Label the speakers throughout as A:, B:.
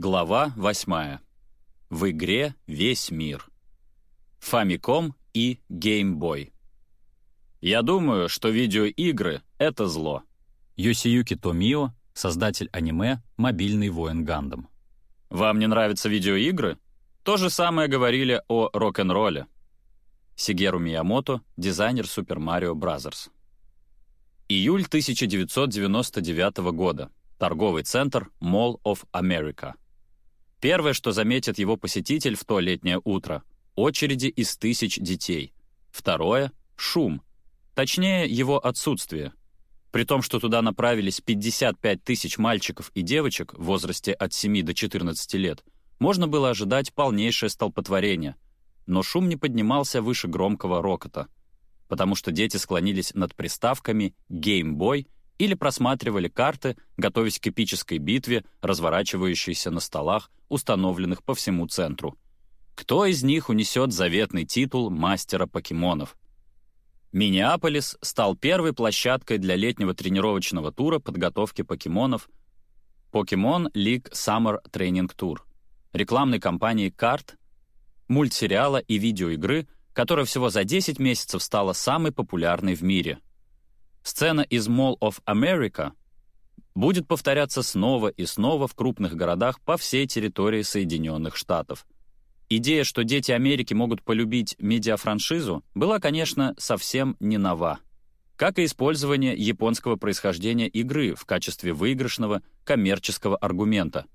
A: Глава 8. В игре весь мир. Famicom и Game Boy. Я думаю, что видеоигры — это зло. Йосиюки Томио, создатель аниме «Мобильный воин Гандам». Вам не нравятся видеоигры? То же самое говорили о рок-н-ролле. Сигеру Миямото, дизайнер Super Mario Bros. Июль 1999 года. Торговый центр Mall of America. Первое, что заметит его посетитель в то летнее утро — очереди из тысяч детей. Второе — шум. Точнее, его отсутствие. При том, что туда направились 55 тысяч мальчиков и девочек в возрасте от 7 до 14 лет, можно было ожидать полнейшее столпотворение. Но шум не поднимался выше громкого рокота, потому что дети склонились над приставками «Game Boy» или просматривали карты, готовясь к эпической битве, разворачивающейся на столах, установленных по всему центру. Кто из них унесет заветный титул мастера покемонов? Миннеаполис стал первой площадкой для летнего тренировочного тура подготовки покемонов Pokemon League Summer Training Tour, рекламной кампании карт, мультсериала и видеоигры, которая всего за 10 месяцев стала самой популярной в мире — Сцена из Mall of America будет повторяться снова и снова в крупных городах по всей территории Соединенных Штатов. Идея, что дети Америки могут полюбить медиафраншизу, была, конечно, совсем не нова. Как и использование японского происхождения игры в качестве выигрышного коммерческого аргумента.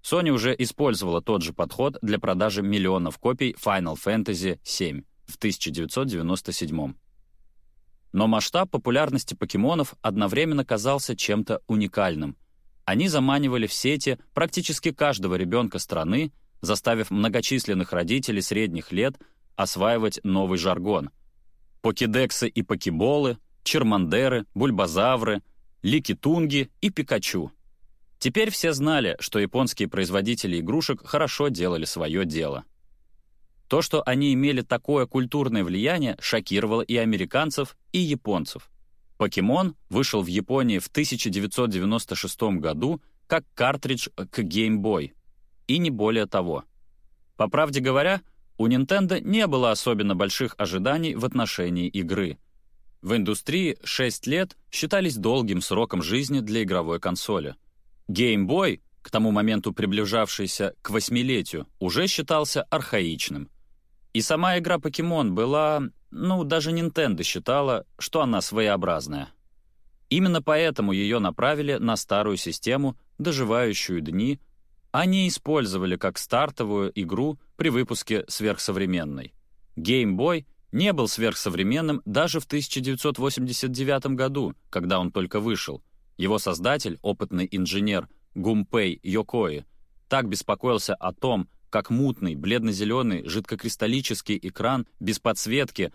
A: Sony уже использовала тот же подход для продажи миллионов копий Final Fantasy VII в 1997 но масштаб популярности покемонов одновременно казался чем-то уникальным. Они заманивали в сети практически каждого ребенка страны, заставив многочисленных родителей средних лет осваивать новый жаргон. Покедексы и покеболы, чермандеры, бульбазавры, ликитунги и пикачу. Теперь все знали, что японские производители игрушек хорошо делали свое дело. То, что они имели такое культурное влияние, шокировало и американцев, и японцев. Покемон вышел в Японии в 1996 году как картридж к Game Boy. И не более того. По правде говоря, у Nintendo не было особенно больших ожиданий в отношении игры. В индустрии 6 лет считались долгим сроком жизни для игровой консоли. Game Boy, к тому моменту приближавшийся к восьмилетию, уже считался архаичным — и сама игра «Покемон» была... Ну, даже Nintendo считала, что она своеобразная. Именно поэтому ее направили на старую систему, доживающую дни, а не использовали как стартовую игру при выпуске сверхсовременной. Game Boy не был сверхсовременным даже в 1989 году, когда он только вышел. Его создатель, опытный инженер Гумпей Йокои, так беспокоился о том, как мутный, бледно-зеленый, жидкокристаллический экран без подсветки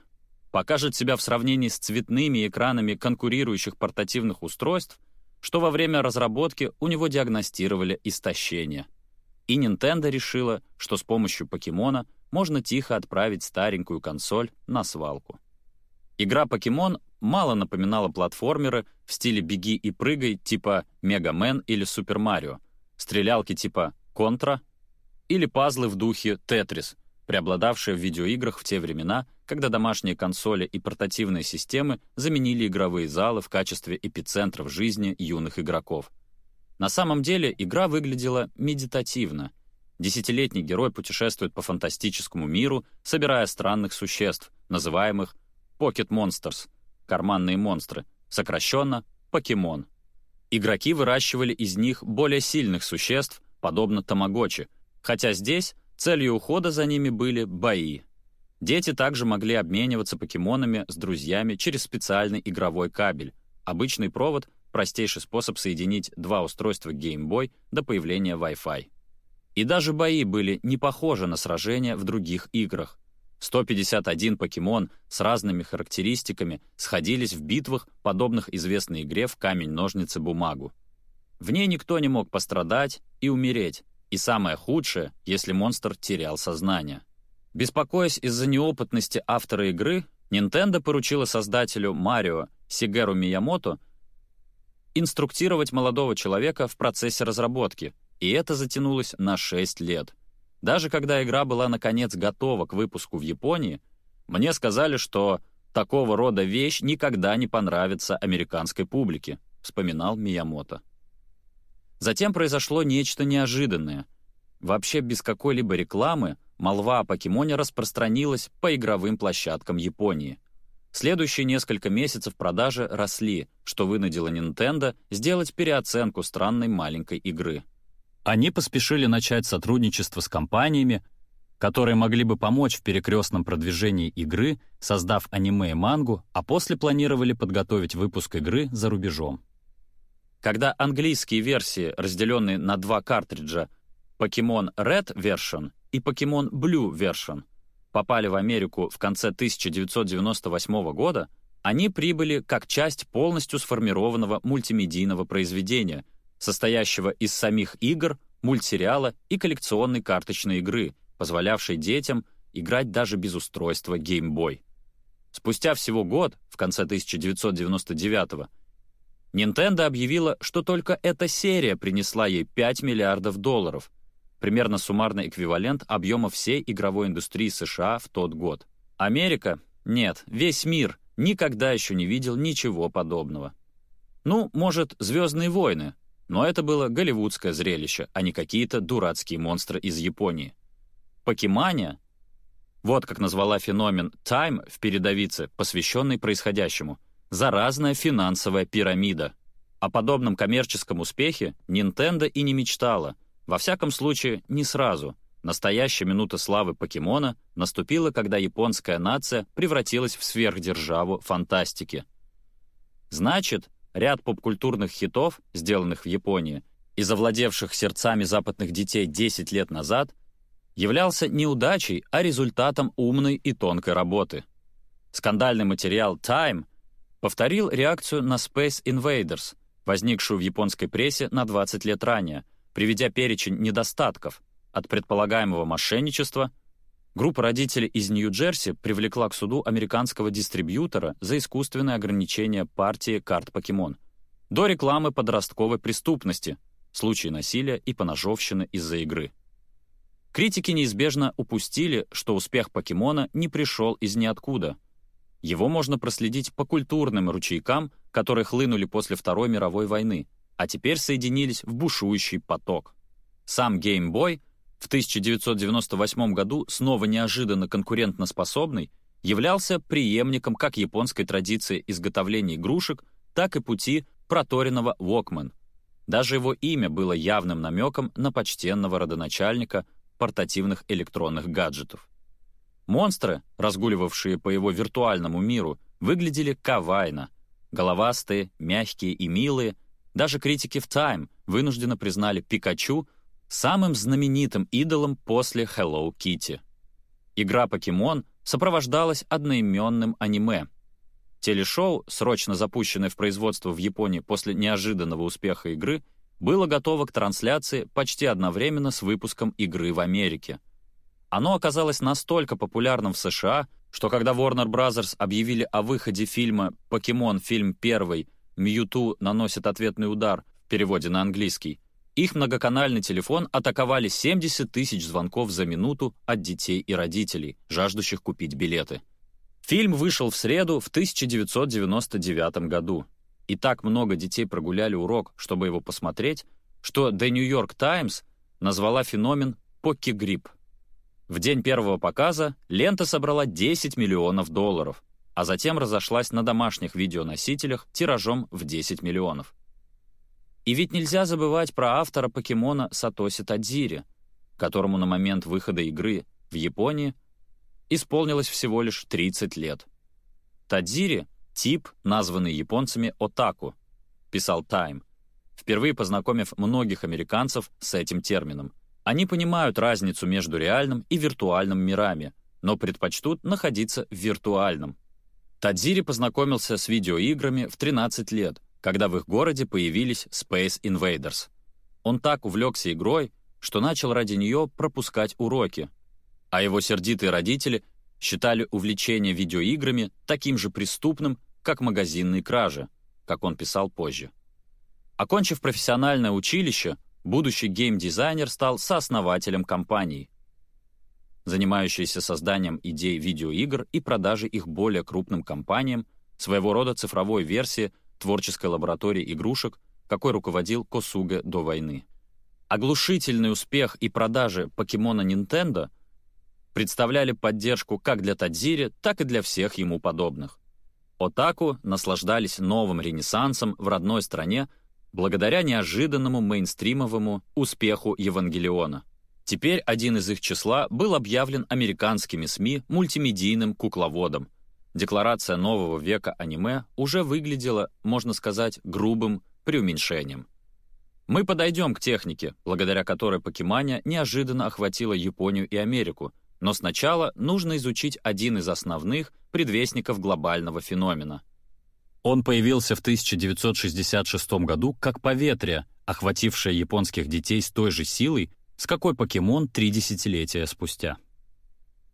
A: покажет себя в сравнении с цветными экранами конкурирующих портативных устройств, что во время разработки у него диагностировали истощение. И Nintendo решила, что с помощью покемона можно тихо отправить старенькую консоль на свалку. Игра «Покемон» мало напоминала платформеры в стиле «беги и прыгай» типа «Mega Man» или «Super Mario», стрелялки типа «Контра», или пазлы в духе «Тетрис», преобладавшие в видеоиграх в те времена, когда домашние консоли и портативные системы заменили игровые залы в качестве эпицентров жизни юных игроков. На самом деле игра выглядела медитативно. Десятилетний герой путешествует по фантастическому миру, собирая странных существ, называемых Pocket Monsters — карманные монстры, сокращенно «покемон». Игроки выращивали из них более сильных существ, подобно тамагочи, Хотя здесь целью ухода за ними были бои. Дети также могли обмениваться покемонами с друзьями через специальный игровой кабель. Обычный провод — простейший способ соединить два устройства Game Boy до появления Wi-Fi. И даже бои были не похожи на сражения в других играх. 151 покемон с разными характеристиками сходились в битвах, подобных известной игре в камень-ножницы-бумагу. В ней никто не мог пострадать и умереть, и самое худшее, если монстр терял сознание. Беспокоясь из-за неопытности автора игры, Nintendo поручила создателю Марио Сигеру Миямото инструктировать молодого человека в процессе разработки И это затянулось на 6 лет. Даже когда игра была наконец готова к выпуску в Японии, мне сказали, что такого рода вещь никогда не понравится американской публике, вспоминал Миямото. Затем произошло нечто неожиданное. Вообще без какой-либо рекламы молва о покемоне распространилась по игровым площадкам Японии. Следующие несколько месяцев продажи росли, что вынудило Nintendo сделать переоценку странной маленькой игры. Они поспешили начать сотрудничество с компаниями, которые могли бы помочь в перекрестном продвижении игры, создав аниме и мангу, а после планировали подготовить выпуск игры за рубежом. Когда английские версии, разделенные на два картриджа Pokemon Red Version и Pokemon Blue Version, попали в Америку в конце 1998 года, они прибыли как часть полностью сформированного мультимедийного произведения, состоящего из самих игр, мультсериала и коллекционной карточной игры, позволявшей детям играть даже без устройства Game Boy. Спустя всего год, в конце 1999 Nintendo объявила, что только эта серия принесла ей 5 миллиардов долларов, примерно суммарный эквивалент объема всей игровой индустрии США в тот год. Америка? Нет, весь мир никогда еще не видел ничего подобного. Ну, может, «Звездные войны», но это было голливудское зрелище, а не какие-то дурацкие монстры из Японии. Покемания — вот как назвала феномен Time в передовице, посвященный происходящему — заразная финансовая пирамида. О подобном коммерческом успехе Nintendo и не мечтала — во всяком случае, не сразу. Настоящая минута славы покемона наступила, когда японская нация превратилась в сверхдержаву фантастики. Значит, ряд попкультурных хитов, сделанных в Японии и завладевших сердцами западных детей 10 лет назад, являлся неудачей, а результатом умной и тонкой работы. Скандальный материал Time повторил реакцию на Space Invaders, возникшую в японской прессе на 20 лет ранее — приведя перечень недостатков от предполагаемого мошенничества, группа родителей из Нью-Джерси привлекла к суду американского дистрибьютора за искусственное ограничение партии карт «Покемон» до рекламы подростковой преступности, случаи насилия и поножовщины из-за игры. Критики неизбежно упустили, что успех покемона не пришел из ниоткуда. Его можно проследить по культурным ручейкам, которые хлынули после Второй мировой войны, а теперь соединились в бушующий поток. Сам Game Boy, в 1998 году снова неожиданно конкурентноспособный, являлся преемником как японской традиции изготовления игрушек, так и пути проторенного Walkman. Даже его имя было явным намеком на почтенного родоначальника портативных электронных гаджетов. Монстры, разгуливавшие по его виртуальному миру, выглядели кавайно, головастые, мягкие и милые, даже критики в Time вынужденно признали Пикачу самым знаменитым идолом после Hello Kitty. Игра «Покемон» сопровождалась одноименным аниме. Телешоу, срочно запущенное в производство в Японии после неожиданного успеха игры, было готово к трансляции почти одновременно с выпуском игры в Америке. Оно оказалось настолько популярным в США, что когда Warner Bros. объявили о выходе фильма «Покемон. Фильм первый» Мьюту наносит ответный удар в переводе на английский, их многоканальный телефон атаковали 70 тысяч звонков за минуту от детей и родителей, жаждущих купить билеты. Фильм вышел в среду в 1999 году. И так много детей прогуляли урок, чтобы его посмотреть, что The New York Times назвала феномен «покки-грипп». В день первого показа лента собрала 10 миллионов долларов, а затем разошлась на домашних видеоносителях тиражом в 10 миллионов. И ведь нельзя забывать про автора покемона Сатоси Тадзири, которому на момент выхода игры в Японии исполнилось всего лишь 30 лет. Тадзири — тип, названный японцами «отаку», писал Time, впервые познакомив многих американцев с этим термином. Они понимают разницу между реальным и виртуальным мирами, но предпочтут находиться в виртуальном, Тадзири познакомился с видеоиграми в 13 лет, когда в их городе появились Space Invaders. Он так увлекся игрой, что начал ради нее пропускать уроки, а его сердитые родители считали увлечение видеоиграми таким же преступным, как магазинные кражи, как он писал позже. Окончив профессиональное училище, будущий геймдизайнер стал сооснователем компании, занимающейся созданием идей видеоигр и продажей их более крупным компаниям, своего рода цифровой версии творческой лаборатории игрушек, какой руководил Косуге до войны. Оглушительный успех и продажи покемона Nintendo представляли поддержку как для Тадзири, так и для всех ему подобных. Отаку наслаждались новым ренессансом в родной стране благодаря неожиданному мейнстримовому успеху Евангелиона. Теперь один из их числа был объявлен американскими СМИ мультимедийным кукловодом. Декларация нового века аниме уже выглядела, можно сказать, грубым преуменьшением. Мы подойдем к технике, благодаря которой покемания неожиданно охватила Японию и Америку, но сначала нужно изучить один из основных предвестников глобального феномена. Он появился в 1966 году как поветрие, охватившее японских детей с той же силой, с какой покемон три десятилетия спустя.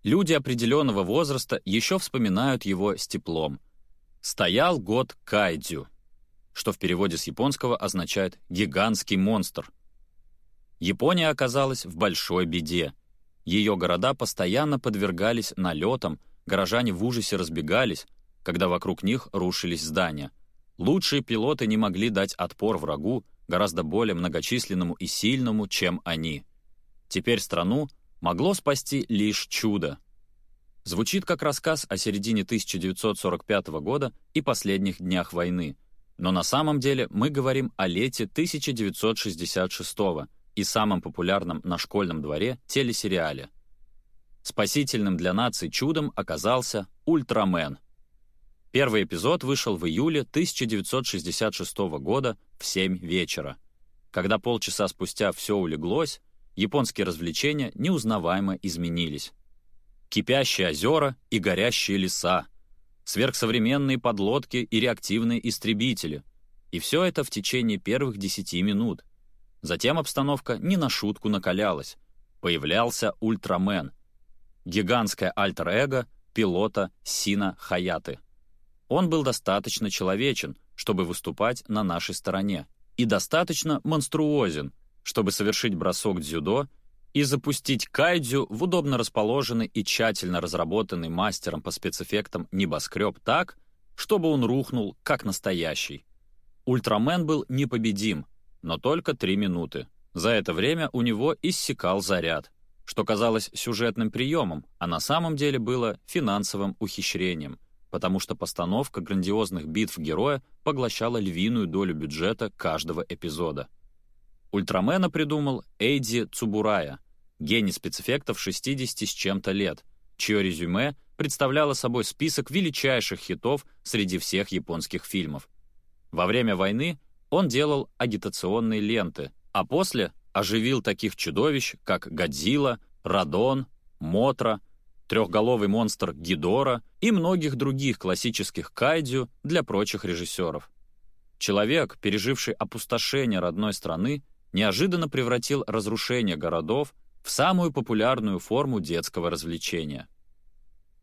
A: Люди определенного возраста еще вспоминают его с теплом. Стоял год Кайдзю, что в переводе с японского означает «гигантский монстр». Япония оказалась в большой беде. Ее города постоянно подвергались налетам, горожане в ужасе разбегались, когда вокруг них рушились здания. Лучшие пилоты не могли дать отпор врагу, гораздо более многочисленному и сильному, чем они. Теперь страну могло спасти лишь чудо. Звучит как рассказ о середине 1945 года и последних днях войны, но на самом деле мы говорим о лете 1966 и самом популярном на школьном дворе телесериале. Спасительным для нации чудом оказался «Ультрамен». Первый эпизод вышел в июле 1966 года в 7 вечера. Когда полчаса спустя все улеглось, японские развлечения неузнаваемо изменились. Кипящие озера и горящие леса, сверхсовременные подлодки и реактивные истребители. И все это в течение первых десяти минут. Затем обстановка не на шутку накалялась. Появлялся Ультрамен, гигантское альтер-эго пилота Сина Хаяты. Он был достаточно человечен, чтобы выступать на нашей стороне, и достаточно монструозен, чтобы совершить бросок дзюдо и запустить кайдзю в удобно расположенный и тщательно разработанный мастером по спецэффектам небоскреб так, чтобы он рухнул как настоящий. Ультрамен был непобедим, но только три минуты. За это время у него иссякал заряд, что казалось сюжетным приемом, а на самом деле было финансовым ухищрением, потому что постановка грандиозных битв героя поглощала львиную долю бюджета каждого эпизода. Ультрамена придумал Эйди Цубурая, гений спецэффектов 60 с чем-то лет, чье резюме представляло собой список величайших хитов среди всех японских фильмов. Во время войны он делал агитационные ленты, а после оживил таких чудовищ, как Годзилла, Радон, Мотра, трехголовый монстр Гидора и многих других классических кайдзю для прочих режиссеров. Человек, переживший опустошение родной страны, неожиданно превратил разрушение городов в самую популярную форму детского развлечения.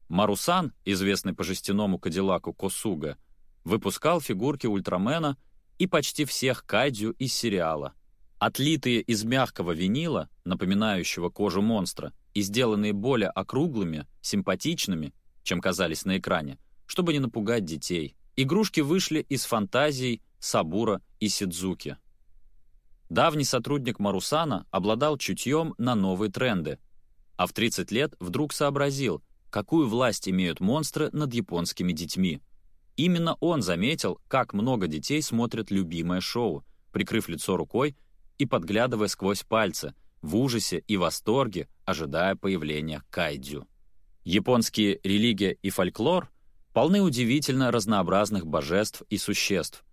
A: Марусан, известный по жестяному кадиллаку Косуга, выпускал фигурки Ультрамена и почти всех кайдзю из сериала. Отлитые из мягкого винила, напоминающего кожу монстра, и сделанные более округлыми, симпатичными, чем казались на экране, чтобы не напугать детей. Игрушки вышли из фантазий Сабура и Сидзуки. Давний сотрудник Марусана обладал чутьем на новые тренды, а в 30 лет вдруг сообразил, какую власть имеют монстры над японскими детьми. Именно он заметил, как много детей смотрят любимое шоу, прикрыв лицо рукой и подглядывая сквозь пальцы, в ужасе и восторге, ожидая появления кайдзю. Японские религия и фольклор полны удивительно разнообразных божеств и существ,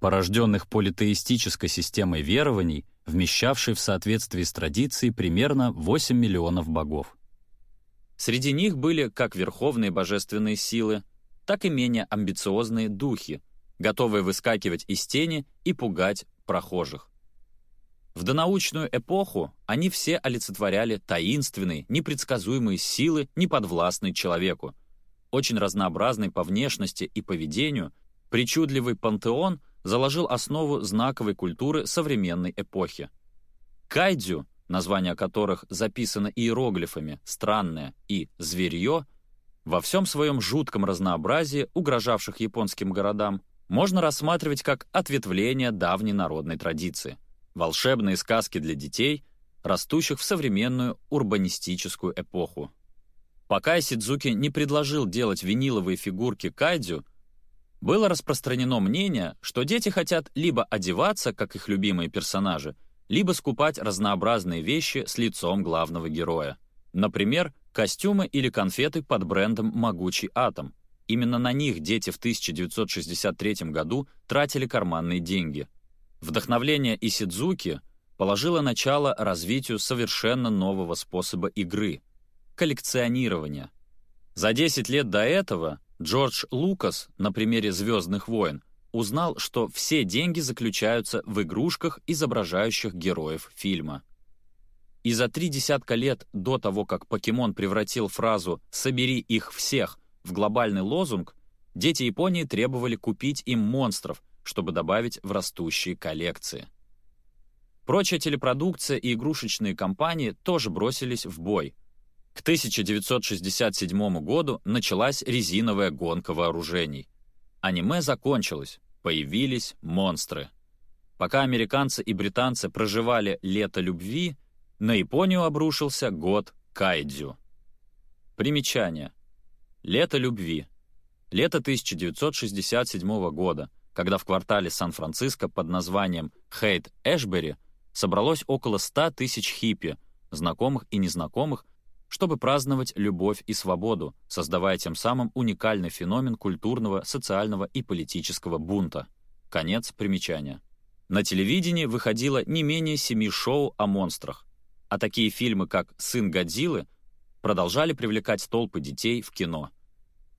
A: порожденных политеистической системой верований, вмещавшей в соответствии с традицией примерно 8 миллионов богов. Среди них были как верховные божественные силы, так и менее амбициозные духи, готовые выскакивать из тени и пугать прохожих. В донаучную эпоху они все олицетворяли таинственные, непредсказуемые силы, неподвластные человеку. Очень разнообразный по внешности и поведению, причудливый пантеон заложил основу знаковой культуры современной эпохи. кайдзю, названия которых записано иероглифами «странное» и «зверье», во всем своем жутком разнообразии, угрожавших японским городам, можно рассматривать как ответвление давней народной традиции. Волшебные сказки для детей, растущих в современную урбанистическую эпоху. Пока Исидзуки не предложил делать виниловые фигурки кайдзю, было распространено мнение, что дети хотят либо одеваться, как их любимые персонажи, либо скупать разнообразные вещи с лицом главного героя. Например, костюмы или конфеты под брендом «Могучий атом». Именно на них дети в 1963 году тратили карманные деньги. Вдохновление Исидзуки положило начало развитию совершенно нового способа игры — коллекционирования. За 10 лет до этого Джордж Лукас на примере «Звездных войн» узнал, что все деньги заключаются в игрушках, изображающих героев фильма. И за три десятка лет до того, как покемон превратил фразу «собери их всех» в глобальный лозунг, дети Японии требовали купить им монстров, чтобы добавить в растущие коллекции. Прочая телепродукция и игрушечные компании тоже бросились в бой. К 1967 году началась резиновая гонка вооружений. Аниме закончилось, появились монстры. Пока американцы и британцы проживали лето любви — на Японию обрушился год Кайдзю. Примечание. Лето любви. Лето 1967 года, когда в квартале Сан-Франциско под названием Хейт-Эшбери собралось около 100 тысяч хиппи, знакомых и незнакомых, чтобы праздновать любовь и свободу, создавая тем самым уникальный феномен культурного, социального и политического бунта. Конец примечания. На телевидении выходило не менее семи шоу о монстрах, а такие фильмы, как «Сын Годзиллы», продолжали привлекать толпы детей в кино.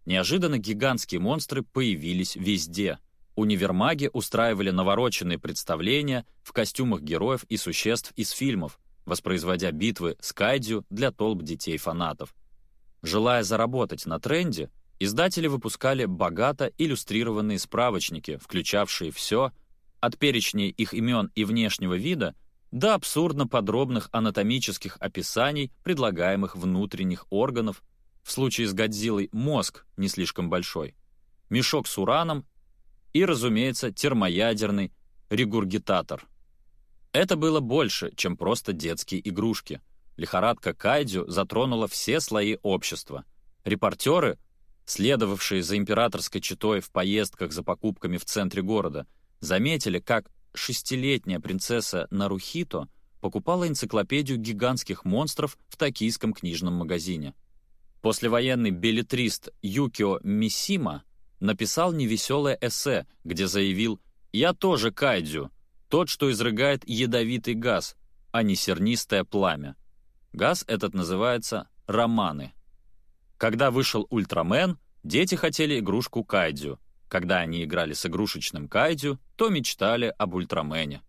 A: Неожиданно гигантские монстры появились везде. Универмаги устраивали навороченные представления в костюмах героев и существ из фильмов, воспроизводя битвы с кайдзю для толп детей-фанатов. Желая заработать на тренде, издатели выпускали богато иллюстрированные справочники, включавшие все, от перечней их имен и внешнего вида до абсурдно подробных анатомических описаний предлагаемых внутренних органов, в случае с Годзиллой мозг не слишком большой, мешок с ураном и, разумеется, термоядерный регургитатор. Это было больше, чем просто детские игрушки. Лихорадка Кайдзю затронула все слои общества. Репортеры, следовавшие за императорской четой в поездках за покупками в центре города, заметили, как шестилетняя принцесса Нарухито покупала энциклопедию гигантских монстров в токийском книжном магазине. Послевоенный билетрист Юкио Мисима написал невеселое эссе, где заявил «Я тоже кайдзю, тот, что изрыгает ядовитый газ, а не сернистое пламя». Газ этот называется «романы». Когда вышел «Ультрамен», дети хотели игрушку кайдзю — когда они играли с игрушечным кайдзю, то мечтали об ультрамене.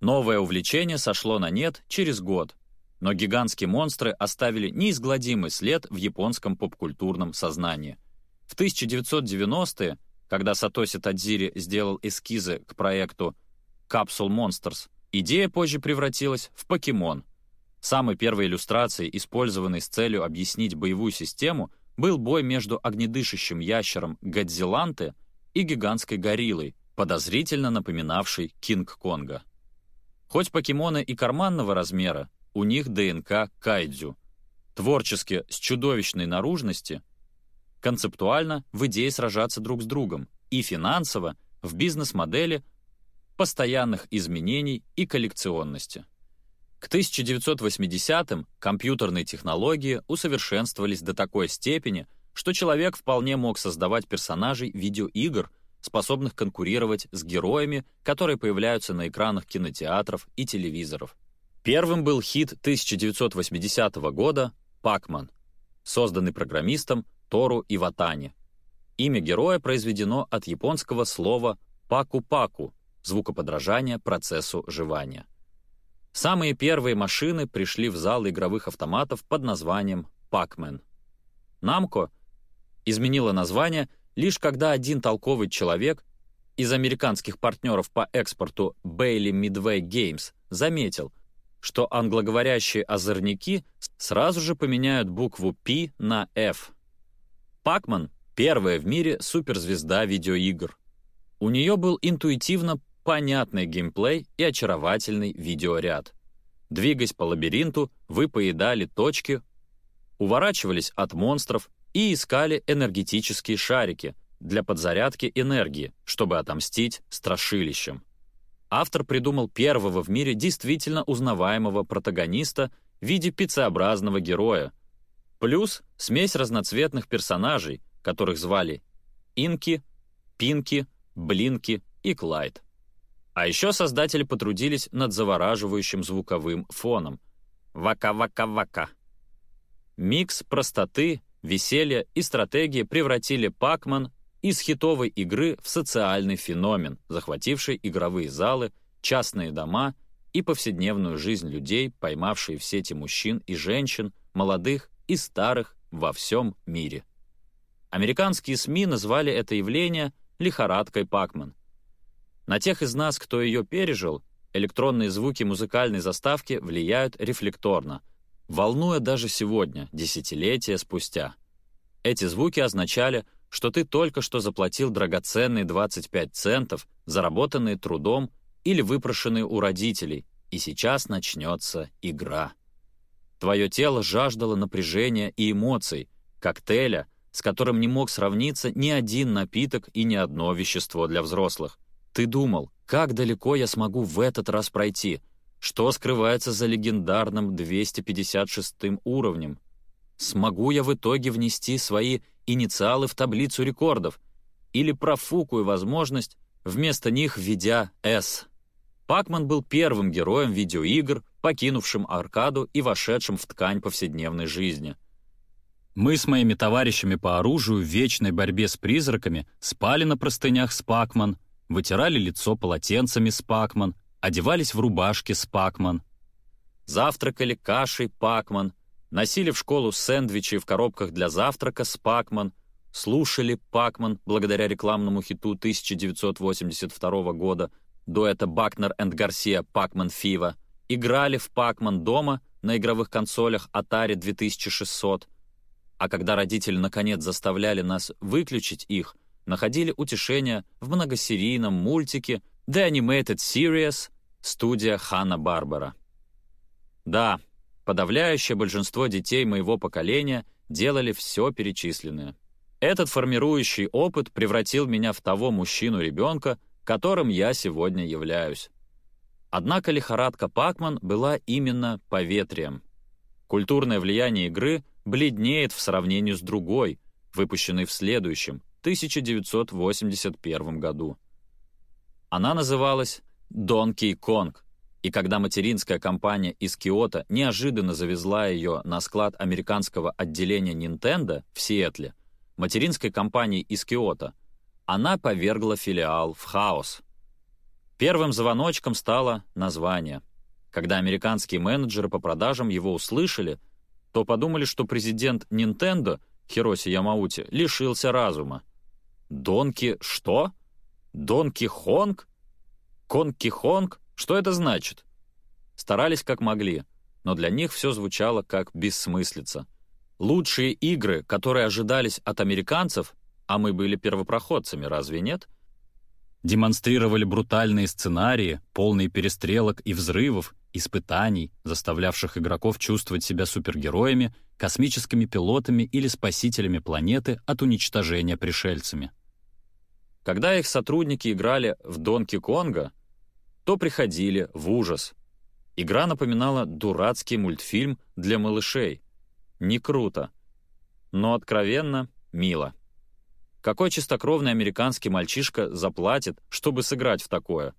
A: Новое увлечение сошло на нет через год, но гигантские монстры оставили неизгладимый след в японском попкультурном сознании. В 1990-е, когда Сатоси Тадзири сделал эскизы к проекту Capsule Monsters, идея позже превратилась в покемон. Самой первой иллюстрацией, использованной с целью объяснить боевую систему, был бой между огнедышащим ящером Годзилланте и гигантской гориллой, подозрительно напоминавшей Кинг-Конга. Хоть покемоны и карманного размера, у них ДНК кайдзю. Творчески, с чудовищной наружности, концептуально в идее сражаться друг с другом и финансово в бизнес-модели постоянных изменений и коллекционности. К 1980-м компьютерные технологии усовершенствовались до такой степени, что человек вполне мог создавать персонажей видеоигр, способных конкурировать с героями, которые появляются на экранах кинотеатров и телевизоров. Первым был хит 1980 года «Пакман», созданный программистом Тору Иватани. Имя героя произведено от японского слова «паку-паку», звукоподражания процессу жевания. Самые первые машины пришли в зал игровых автоматов под названием «Пакмен». Намко изменила название лишь когда один толковый человек из американских партнеров по экспорту Bailey Midway Games заметил, что англоговорящие озорники сразу же поменяют букву «P» на «F». Пакман — первая в мире суперзвезда видеоигр. У нее был интуитивно понятный геймплей и очаровательный видеоряд. Двигаясь по лабиринту, вы поедали точки, уворачивались от монстров и искали энергетические шарики для подзарядки энергии, чтобы отомстить страшилищам. Автор придумал первого в мире действительно узнаваемого протагониста в виде пиццеобразного героя, плюс смесь разноцветных персонажей, которых звали Инки, Пинки, Блинки и Клайд. А еще создатели потрудились над завораживающим звуковым фоном. Вака-вака-вака. Микс простоты, веселья и стратегии превратили Пакман из хитовой игры в социальный феномен, захвативший игровые залы, частные дома и повседневную жизнь людей, поймавшие в сети мужчин и женщин, молодых и старых во всем мире. Американские СМИ назвали это явление лихорадкой Пакман. На тех из нас, кто ее пережил, электронные звуки музыкальной заставки влияют рефлекторно, волнуя даже сегодня, десятилетия спустя. Эти звуки означали, что ты только что заплатил драгоценные 25 центов, заработанные трудом или выпрошенные у родителей, и сейчас начнется игра. Твое тело жаждало напряжения и эмоций, коктейля, с которым не мог сравниться ни один напиток и ни одно вещество для взрослых. Ты думал, как далеко я смогу в этот раз пройти, что скрывается за легендарным 256 уровнем. Смогу я в итоге внести свои инициалы в таблицу рекордов или профукую возможность, вместо них введя «С». Пакман был первым героем видеоигр, покинувшим аркаду и вошедшим в ткань повседневной жизни. Мы с моими товарищами по оружию в вечной борьбе с призраками спали на простынях с Пакман, вытирали лицо полотенцами с Пакман, одевались в рубашки с Пакман. Завтракали кашей Пакман, носили в школу сэндвичи в коробках для завтрака с Пакман, слушали Пакман благодаря рекламному хиту 1982 года, дуэта Бакнер энд Гарсия «Пакман Фива», играли в Пакман дома на игровых консолях Atari 2600, а когда родители наконец заставляли нас выключить их, находили утешение в многосерийном мультике The Animated Series студия Ханна-Барбара. Да, подавляющее большинство детей моего поколения делали все перечисленное. Этот формирующий опыт превратил меня в того мужчину-ребенка, которым я сегодня являюсь. Однако лихорадка Пакман была именно поветрием. Культурное влияние игры бледнеет в сравнении с другой, выпущенной в следующем, 1981 году. Она называлась «Donkey Kong», и когда материнская компания из Киото неожиданно завезла ее на склад американского отделения Nintendo в Сиэтле, материнской компании из Киото, она повергла филиал в хаос. Первым звоночком стало название. Когда американские менеджеры по продажам его услышали, то подумали, что президент Nintendo Хироси Ямаути лишился разума. Донки что? Донки Хонг? Конки Хонг? Что это значит? Старались как могли, но для них все звучало как бессмыслица. Лучшие игры, которые ожидались от американцев, а мы были первопроходцами, разве нет? Демонстрировали брутальные сценарии, полные перестрелок и взрывов, испытаний, заставлявших игроков чувствовать себя супергероями, космическими пилотами или спасителями планеты от уничтожения пришельцами. Когда их сотрудники играли в Донки Конга, то приходили в ужас. Игра напоминала дурацкий мультфильм для малышей. Не круто, но откровенно мило. Какой чистокровный американский мальчишка заплатит, чтобы сыграть в такое?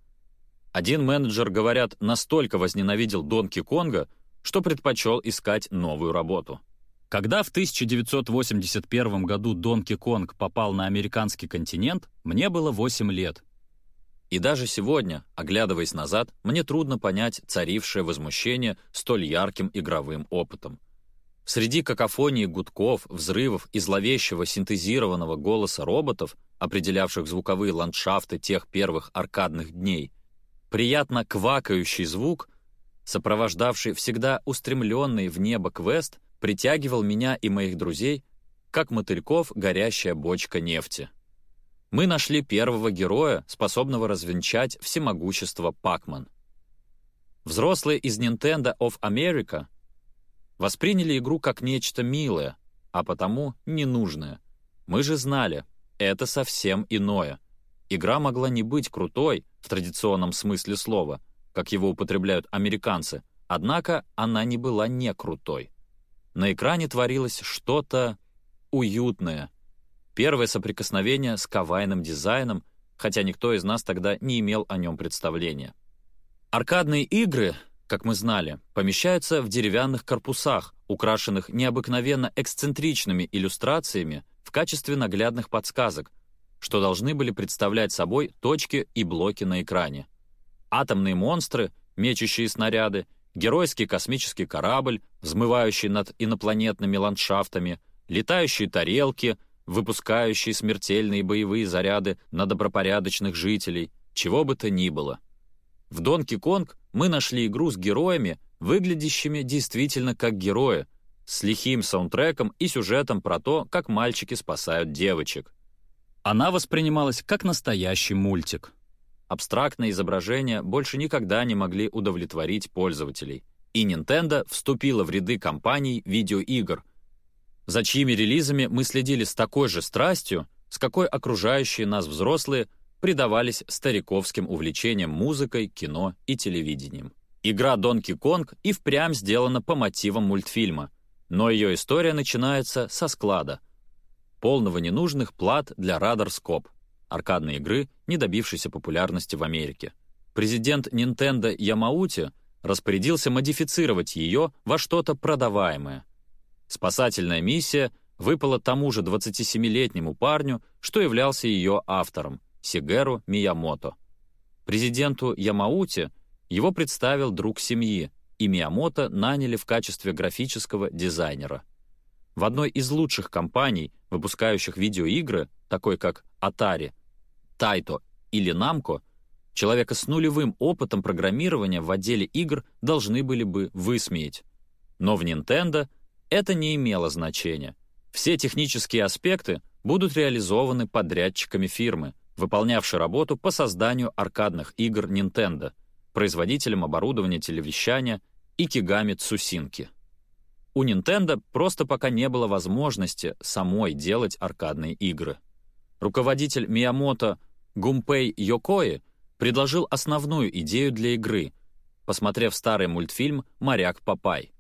A: Один менеджер, говорят, настолько возненавидел Донки Конга, что предпочел искать новую работу. Когда в 1981 году Донки Конг попал на американский континент, мне было 8 лет. И даже сегодня, оглядываясь назад, мне трудно понять царившее возмущение столь ярким игровым опытом. Среди какофонии гудков, взрывов и зловещего синтезированного голоса роботов, определявших звуковые ландшафты тех первых аркадных дней, приятно квакающий звук сопровождавший всегда устремленный в небо квест, притягивал меня и моих друзей, как мотыльков горящая бочка нефти. Мы нашли первого героя, способного развенчать всемогущество Пакман. Взрослые из Nintendo of America восприняли игру как нечто милое, а потому ненужное. Мы же знали, это совсем иное. Игра могла не быть крутой в традиционном смысле слова, как его употребляют американцы, однако она не была не крутой. На экране творилось что-то уютное. Первое соприкосновение с кавайным дизайном, хотя никто из нас тогда не имел о нем представления. Аркадные игры, как мы знали, помещаются в деревянных корпусах, украшенных необыкновенно эксцентричными иллюстрациями в качестве наглядных подсказок, что должны были представлять собой точки и блоки на экране. Атомные монстры, мечущие снаряды, геройский космический корабль, взмывающий над инопланетными ландшафтами, летающие тарелки, выпускающие смертельные боевые заряды на добропорядочных жителей, чего бы то ни было. В Донки Конг мы нашли игру с героями, выглядящими действительно как герои, с лихим саундтреком и сюжетом про то, как мальчики спасают девочек. Она воспринималась как настоящий мультик. Абстрактные изображения больше никогда не могли удовлетворить пользователей, и Nintendo вступила в ряды компаний видеоигр, за чьими релизами мы следили с такой же страстью, с какой окружающие нас взрослые предавались стариковским увлечениям музыкой, кино и телевидением. Игра Donkey Kong и впрямь сделана по мотивам мультфильма, но ее история начинается со склада, полного ненужных плат для радарскоп, аркадной игры, не добившейся популярности в Америке. Президент Nintendo Ямаути распорядился модифицировать ее во что-то продаваемое. Спасательная миссия выпала тому же 27-летнему парню, что являлся ее автором, Сигеру Миямото. Президенту Ямаути его представил друг семьи, и Миямото наняли в качестве графического дизайнера. В одной из лучших компаний, выпускающих видеоигры, такой как Atari, Taito или Namco, человека с нулевым опытом программирования в отделе игр должны были бы высмеять. Но в Nintendo это не имело значения. Все технические аспекты будут реализованы подрядчиками фирмы, выполнявшей работу по созданию аркадных игр Nintendo, производителем оборудования телевещания и Кигами Цусинки. У Nintendo просто пока не было возможности самой делать аркадные игры. Руководитель Миямото Гумпей Йокои предложил основную идею для игры, посмотрев старый мультфильм «Моряк Папай».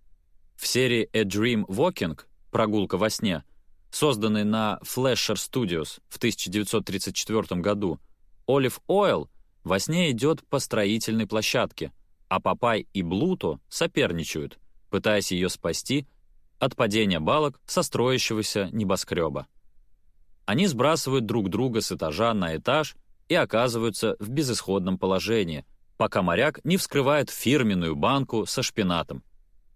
A: В серии «A Dream Walking» «Прогулка во сне» созданный на Fleischer Studios в 1934 году, Олив Ойл во сне идет по строительной площадке, а Папай и Блуто соперничают, пытаясь ее спасти от падения балок со строящегося небоскреба. Они сбрасывают друг друга с этажа на этаж и оказываются в безысходном положении, пока моряк не вскрывает фирменную банку со шпинатом,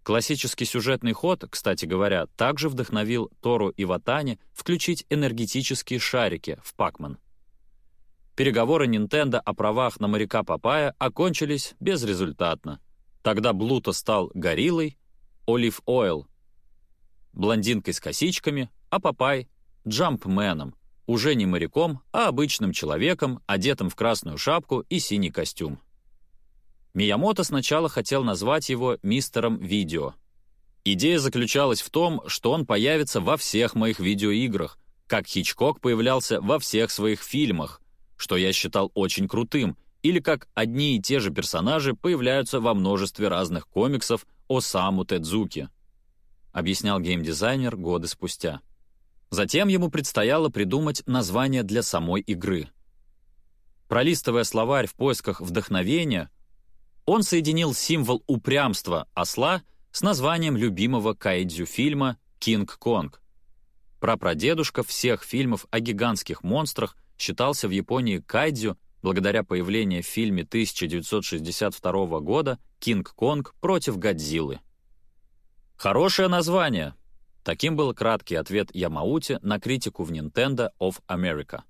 A: Классический сюжетный ход, кстати говоря, также вдохновил Тору и Ватани включить энергетические шарики в Пакман. Переговоры Nintendo о правах на моряка Папая окончились безрезультатно. Тогда Блуто стал гориллой, Олив Ойл — блондинкой с косичками, а Папай — джампменом, уже не моряком, а обычным человеком, одетым в красную шапку и синий костюм. Миямото сначала хотел назвать его мистером видео. Идея заключалась в том, что он появится во всех моих видеоиграх, как Хичкок появлялся во всех своих фильмах, что я считал очень крутым, или как одни и те же персонажи появляются во множестве разных комиксов о Саму Тедзуки, объяснял геймдизайнер годы спустя. Затем ему предстояло придумать название для самой игры. Пролистывая словарь в поисках вдохновения, он соединил символ упрямства осла с названием любимого кайдзю фильма «Кинг-Конг». Прапрадедушка всех фильмов о гигантских монстрах считался в Японии кайдзю благодаря появлению в фильме 1962 года «Кинг-Конг против Годзиллы». Хорошее название. Таким был краткий ответ Ямаути на критику в Nintendo of America.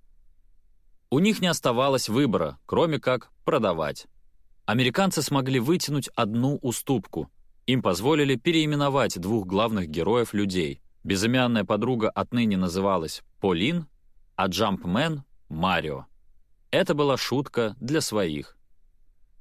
A: У них не оставалось выбора, кроме как продавать. Американцы смогли вытянуть одну уступку. Им позволили переименовать двух главных героев людей. Безымянная подруга отныне называлась Полин, а Джампмен — Марио. Это была шутка для своих.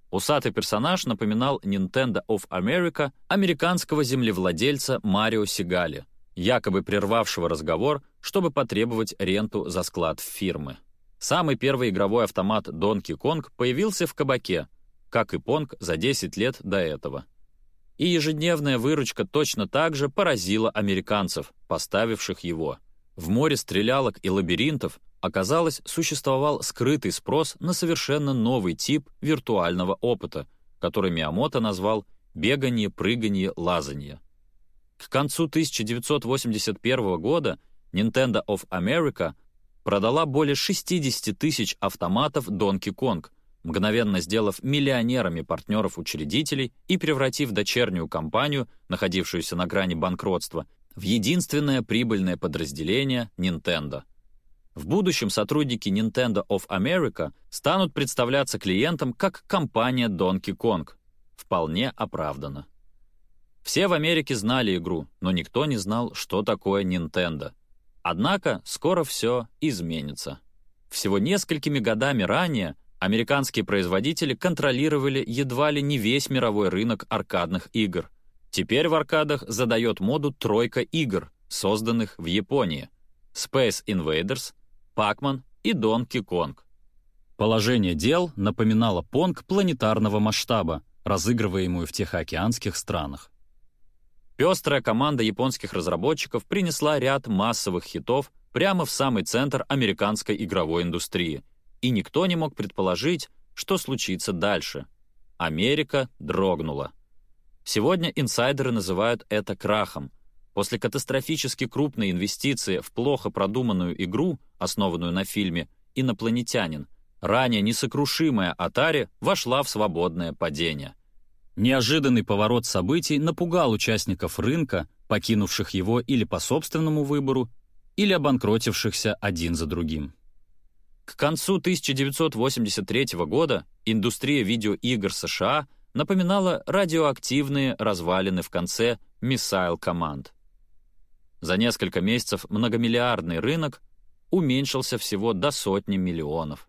A: Усатый персонаж напоминал Nintendo of America американского землевладельца Марио Сигали, якобы прервавшего разговор, чтобы потребовать ренту за склад фирмы. Самый первый игровой автомат Donkey Kong появился в кабаке, как и Понг за 10 лет до этого. И ежедневная выручка точно так же поразила американцев, поставивших его. В море стрелялок и лабиринтов Оказалось, существовал скрытый спрос на совершенно новый тип виртуального опыта, который Миямото назвал «бегание, прыгание, лазанье». К концу 1981 года Nintendo of America продала более 60 тысяч автоматов Donkey Kong, мгновенно сделав миллионерами партнеров-учредителей и превратив дочернюю компанию, находившуюся на грани банкротства, в единственное прибыльное подразделение Nintendo. В будущем сотрудники Nintendo of America станут представляться клиентам как компания Donkey Kong. Вполне оправданно. Все в Америке знали игру, но никто не знал, что такое Nintendo. Однако скоро все изменится. Всего несколькими годами ранее американские производители контролировали едва ли не весь мировой рынок аркадных игр. Теперь в аркадах задает моду тройка игр, созданных в Японии. Space Invaders, Пакман и Донки Конг. Положение дел напоминало понг планетарного масштаба, разыгрываемую в Тихоокеанских странах. Пестрая команда японских разработчиков принесла ряд массовых хитов прямо в самый центр американской игровой индустрии, и никто не мог предположить, что случится дальше. Америка дрогнула. Сегодня инсайдеры называют это крахом — После катастрофически крупной инвестиции в плохо продуманную игру, основанную на фильме «Инопланетянин», ранее несокрушимая Atari вошла в свободное падение. Неожиданный поворот событий напугал участников рынка, покинувших его или по собственному выбору, или обанкротившихся один за другим. К концу 1983 года индустрия видеоигр США напоминала радиоактивные развалины в конце Missile Command. За несколько месяцев многомиллиардный рынок уменьшился всего до сотни миллионов.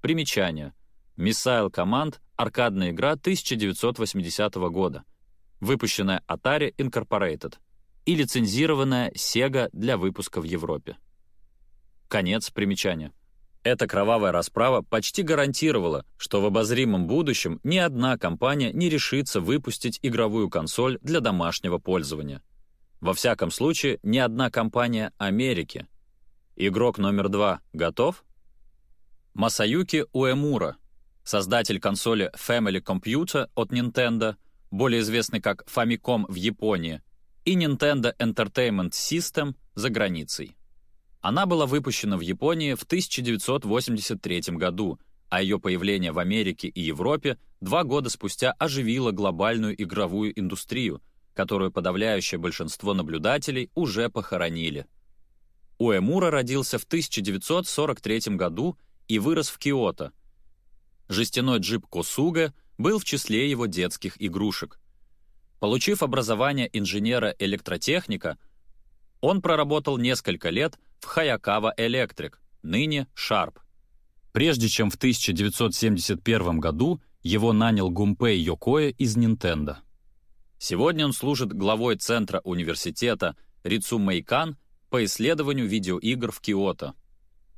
A: Примечание. Missile Command — аркадная игра 1980 года, выпущенная Atari Incorporated и лицензированная Sega для выпуска в Европе. Конец примечания. Эта кровавая расправа почти гарантировала, что в обозримом будущем ни одна компания не решится выпустить игровую консоль для домашнего пользования. Во всяком случае, ни одна компания Америки. Игрок номер два готов? Масаюки Уэмура, создатель консоли Family Computer от Nintendo, более известный как Famicom в Японии, и Nintendo Entertainment System за границей. Она была выпущена в Японии в 1983 году, а ее появление в Америке и Европе два года спустя оживило глобальную игровую индустрию, которую подавляющее большинство наблюдателей уже похоронили. Уэмура родился в 1943 году и вырос в Киото. Жестяной джип Косуга был в числе его детских игрушек. Получив образование инженера-электротехника, он проработал несколько лет в Хаякава Электрик, ныне Sharp. Прежде чем в 1971 году его нанял Гумпей Йокоя из Nintendo. Сегодня он служит главой Центра университета Рицу Мэйкан по исследованию видеоигр в Киото,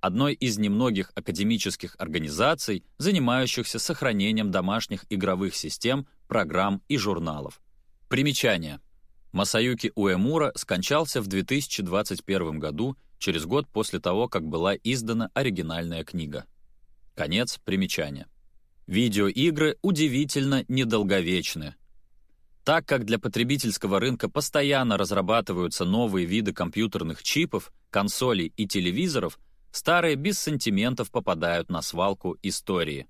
A: одной из немногих академических организаций, занимающихся сохранением домашних игровых систем, программ и журналов. Примечание. Масаюки Уэмура скончался в 2021 году, через год после того, как была издана оригинальная книга. Конец примечания. Видеоигры удивительно недолговечны, так как для потребительского рынка постоянно разрабатываются новые виды компьютерных чипов, консолей и телевизоров, старые без сантиментов попадают на свалку истории.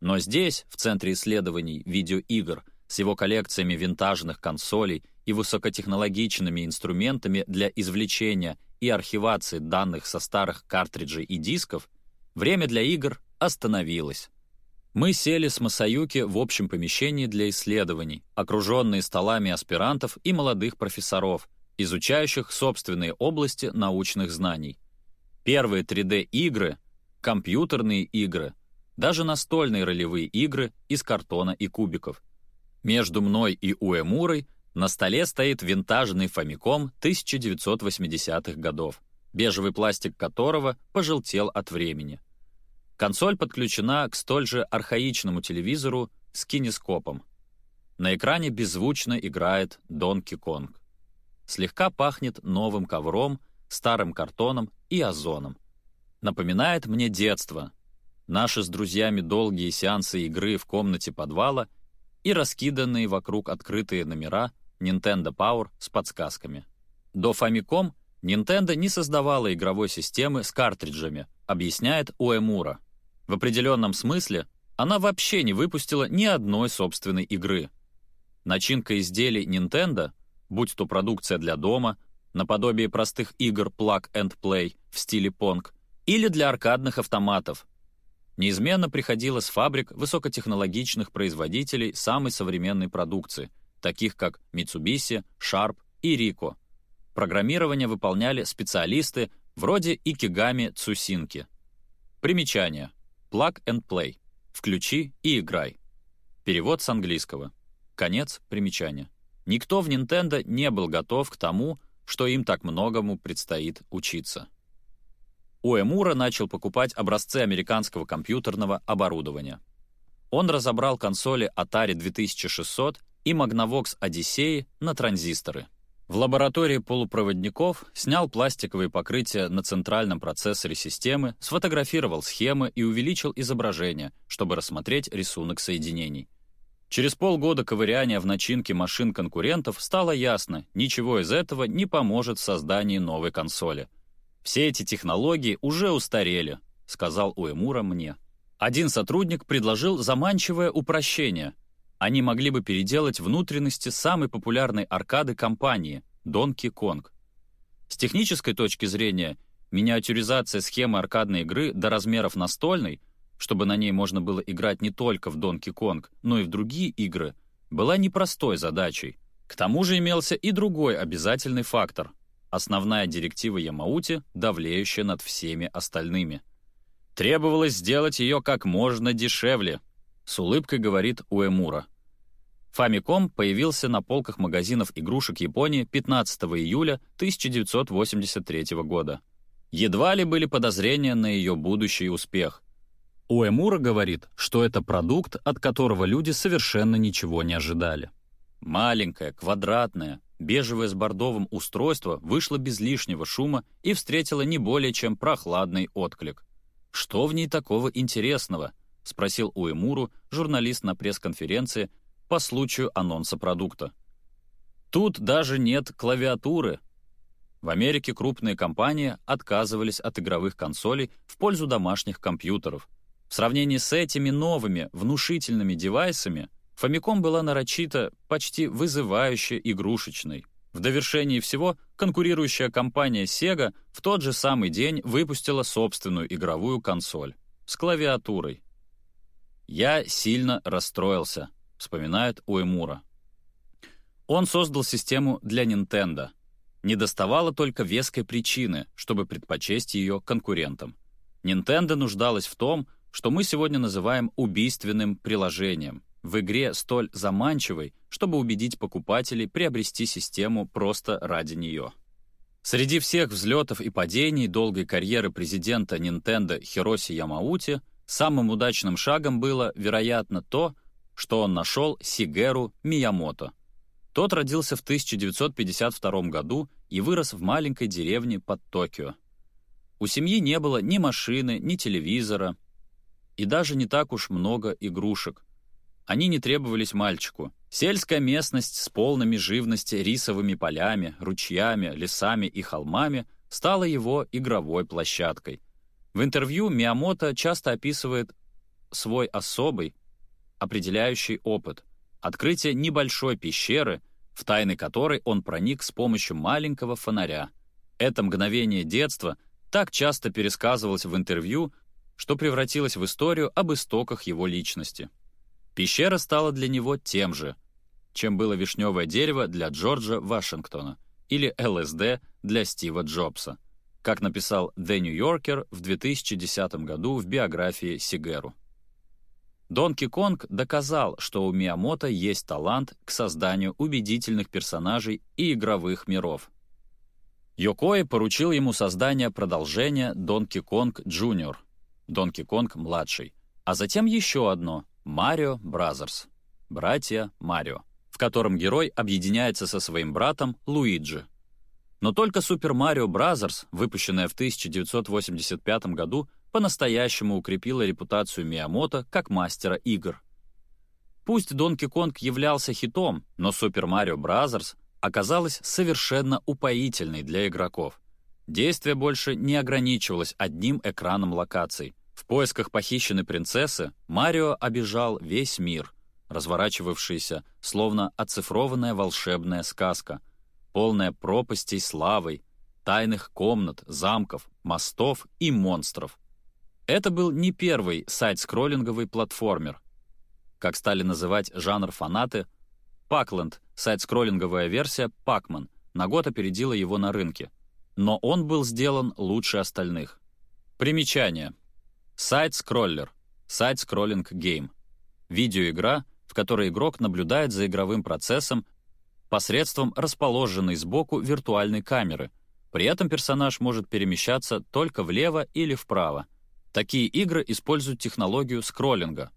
A: Но здесь, в Центре исследований видеоигр, с его коллекциями винтажных консолей и высокотехнологичными инструментами для извлечения и архивации данных со старых картриджей и дисков, время для игр остановилось. Мы сели с Масаюки в общем помещении для исследований, окруженные столами аспирантов и молодых профессоров, изучающих собственные области научных знаний. Первые 3D-игры, компьютерные игры, даже настольные ролевые игры из картона и кубиков. Между мной и Уэмурой на столе стоит винтажный Famicom 1980-х годов, бежевый пластик которого пожелтел от времени. Консоль подключена к столь же архаичному телевизору с кинескопом. На экране беззвучно играет Донки Конг. Слегка пахнет новым ковром, старым картоном и озоном. Напоминает мне детство. Наши с друзьями долгие сеансы игры в комнате подвала и раскиданные вокруг открытые номера Nintendo Power с подсказками. До Famicom Nintendo не создавала игровой системы с картриджами, объясняет Уэмура. В определенном смысле она вообще не выпустила ни одной собственной игры. Начинка изделий Nintendo, будь то продукция для дома, наподобие простых игр Plug and Play в стиле Pong, или для аркадных автоматов, неизменно приходила с фабрик высокотехнологичных производителей самой современной продукции, таких как Mitsubishi, Sharp и Ricoh. Программирование выполняли специалисты вроде Икигами Цусинки. Примечание. Plug and Play. Включи и играй. Перевод с английского. Конец примечания. Никто в Nintendo не был готов к тому, что им так многому предстоит учиться. Уэмура начал покупать образцы американского компьютерного оборудования. Он разобрал консоли Atari 2600 и Magnavox Odyssey на транзисторы. В лаборатории полупроводников снял пластиковые покрытия на центральном процессоре системы, сфотографировал схемы и увеличил изображение, чтобы рассмотреть рисунок соединений. Через полгода ковыряния в начинке машин конкурентов стало ясно, ничего из этого не поможет в создании новой консоли. «Все эти технологии уже устарели», — сказал Уэмура мне. Один сотрудник предложил заманчивое упрощение — они могли бы переделать внутренности самой популярной аркады компании — Donkey Kong. С технической точки зрения, миниатюризация схемы аркадной игры до размеров настольной, чтобы на ней можно было играть не только в Donkey Kong, но и в другие игры, была непростой задачей. К тому же имелся и другой обязательный фактор — основная директива Ямаути, давлеющая над всеми остальными. Требовалось сделать ее как можно дешевле — с улыбкой говорит Уэмура. Famicom появился на полках магазинов игрушек Японии 15 июля 1983 года. Едва ли были подозрения на ее будущий успех. Уэмура говорит, что это продукт, от которого люди совершенно ничего не ожидали. Маленькое, квадратное, бежевое с бордовым устройство вышло без лишнего шума и встретило не более чем прохладный отклик. Что в ней такого интересного —— спросил Уэмуру журналист на пресс-конференции по случаю анонса продукта. «Тут даже нет клавиатуры». В Америке крупные компании отказывались от игровых консолей в пользу домашних компьютеров. В сравнении с этими новыми, внушительными девайсами, Famicom была нарочито, почти вызывающе игрушечной. В довершении всего, конкурирующая компания Sega в тот же самый день выпустила собственную игровую консоль с клавиатурой. «Я сильно расстроился», — вспоминает Уэмура. Он создал систему для Nintendo. Не доставало только веской причины, чтобы предпочесть ее конкурентам. Nintendo нуждалась в том, что мы сегодня называем убийственным приложением, в игре столь заманчивой, чтобы убедить покупателей приобрести систему просто ради нее. Среди всех взлетов и падений долгой карьеры президента Nintendo Хироси Ямаути — Самым удачным шагом было, вероятно, то, что он нашел Сигеру Миямото. Тот родился в 1952 году и вырос в маленькой деревне под Токио. У семьи не было ни машины, ни телевизора, и даже не так уж много игрушек. Они не требовались мальчику. Сельская местность с полными живности рисовыми полями, ручьями, лесами и холмами стала его игровой площадкой. В интервью Миямото часто описывает свой особый, определяющий опыт — открытие небольшой пещеры, в тайны которой он проник с помощью маленького фонаря. Это мгновение детства так часто пересказывалось в интервью, что превратилось в историю об истоках его личности. Пещера стала для него тем же, чем было вишневое дерево для Джорджа Вашингтона или ЛСД для Стива Джобса, как написал The New Yorker в 2010 году в биографии Сигеру. Donkey Kong доказал, что у Миямото есть талант к созданию убедительных персонажей и игровых миров. Йокои поручил ему создание продолжения Donkey Kong Junior, Донки Конг младший, а затем еще одно Mario Brothers, братья Марио, в котором герой объединяется со своим братом Луиджи. Но только Super Mario Bros., выпущенная в 1985 году, по-настоящему укрепила репутацию Миямото как мастера игр. Пусть Donkey Kong являлся хитом, но Super Mario Bros. оказалась совершенно упоительной для игроков. Действие больше не ограничивалось одним экраном локаций. В поисках похищенной принцессы Марио обижал весь мир, разворачивавшийся, словно оцифрованная волшебная сказка, полная пропастей с лавой, тайных комнат, замков, мостов и монстров. Это был не первый сайд-скроллинговый платформер. Как стали называть жанр фанаты, Pac-Land, сайд-скроллинговая версия Pac-Man, на год опередила его на рынке. Но он был сделан лучше остальных. Примечание. Сайд-скроллер. Side-scrolling game. Видеоигра, в которой игрок наблюдает за игровым процессом посредством расположенной сбоку виртуальной камеры. При этом персонаж может перемещаться только влево или вправо. Такие игры используют технологию скроллинга,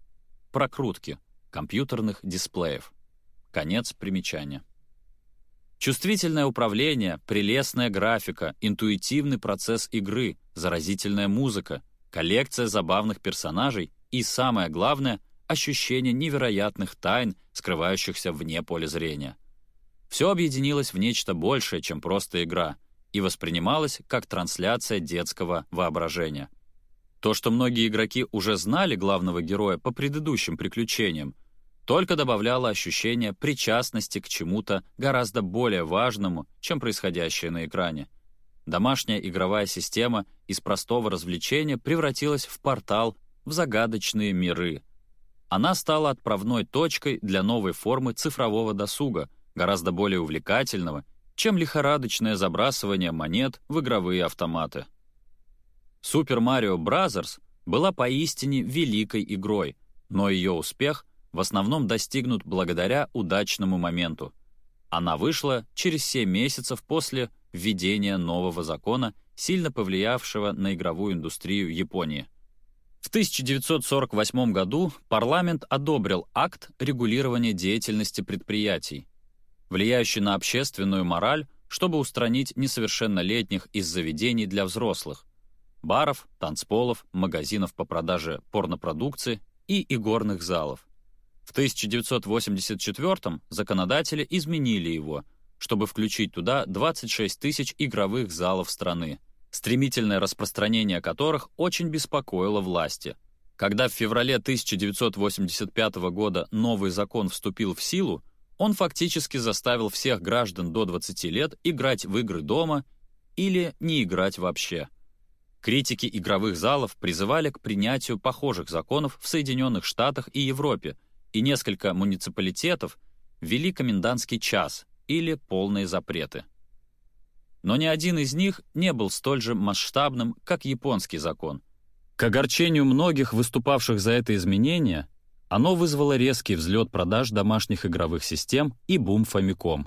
A: прокрутки компьютерных дисплеев. Конец примечания. Чувствительное управление, прелестная графика, интуитивный процесс игры, заразительная музыка, коллекция забавных персонажей и, самое главное, ощущение невероятных тайн, скрывающихся вне поля зрения. Все объединилось в нечто большее, чем просто игра, и воспринималось как трансляция детского воображения — то, что многие игроки уже знали главного героя по предыдущим приключениям, только добавляло ощущение причастности к чему-то гораздо более важному, чем происходящее на экране. Домашняя игровая система из простого развлечения превратилась в портал в загадочные миры. Она стала отправной точкой для новой формы цифрового досуга, гораздо более увлекательного, чем лихорадочное забрасывание монет в игровые автоматы. Super Mario Bros. была поистине великой игрой, но ее успех в основном достигнут благодаря удачному моменту. Она вышла через 7 месяцев после введения нового закона, сильно повлиявшего на игровую индустрию Японии. В 1948 году парламент одобрил акт регулирования деятельности предприятий, влияющий на общественную мораль, чтобы устранить несовершеннолетних из заведений для взрослых, баров, танцполов, магазинов по продаже порнопродукции и игорных залов. В 1984 законодатели изменили его, чтобы включить туда 26 тысяч игровых залов страны, стремительное распространение которых очень беспокоило власти. Когда в феврале 1985 года новый закон вступил в силу, он фактически заставил всех граждан до 20 лет играть в игры дома или не играть вообще. Критики игровых залов призывали к принятию похожих законов в Соединенных Штатах и Европе, и несколько муниципалитетов ввели комендантский час или полные запреты. Но ни один из них не был столь же масштабным, как японский закон. К огорчению многих выступавших за это изменение, оно вызвало резкий взлет продаж домашних игровых систем и бум Famicom.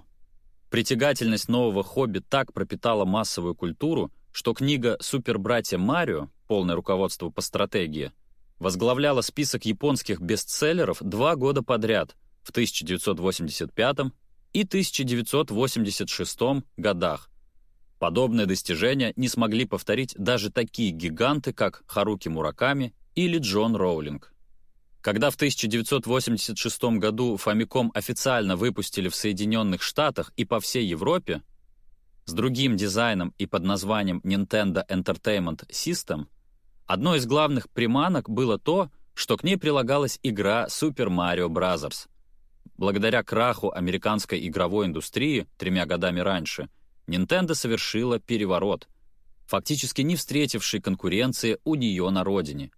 A: Притягательность нового хобби так пропитала массовую культуру, что книга «Супербратья Марио. Полное руководство по стратегии» возглавляла список японских бестселлеров два года подряд в 1985 и 1986 годах. Подобное достижение не смогли повторить даже такие гиганты, как Харуки Мураками или Джон Роулинг. Когда в 1986 году Famicom официально выпустили в Соединенных Штатах и по всей Европе, с другим дизайном и под названием Nintendo Entertainment System, одной из главных приманок было то, что к ней прилагалась игра Super Mario Bros. Благодаря краху американской игровой индустрии тремя годами раньше, Nintendo совершила переворот, фактически не встретивший конкуренции у нее на родине,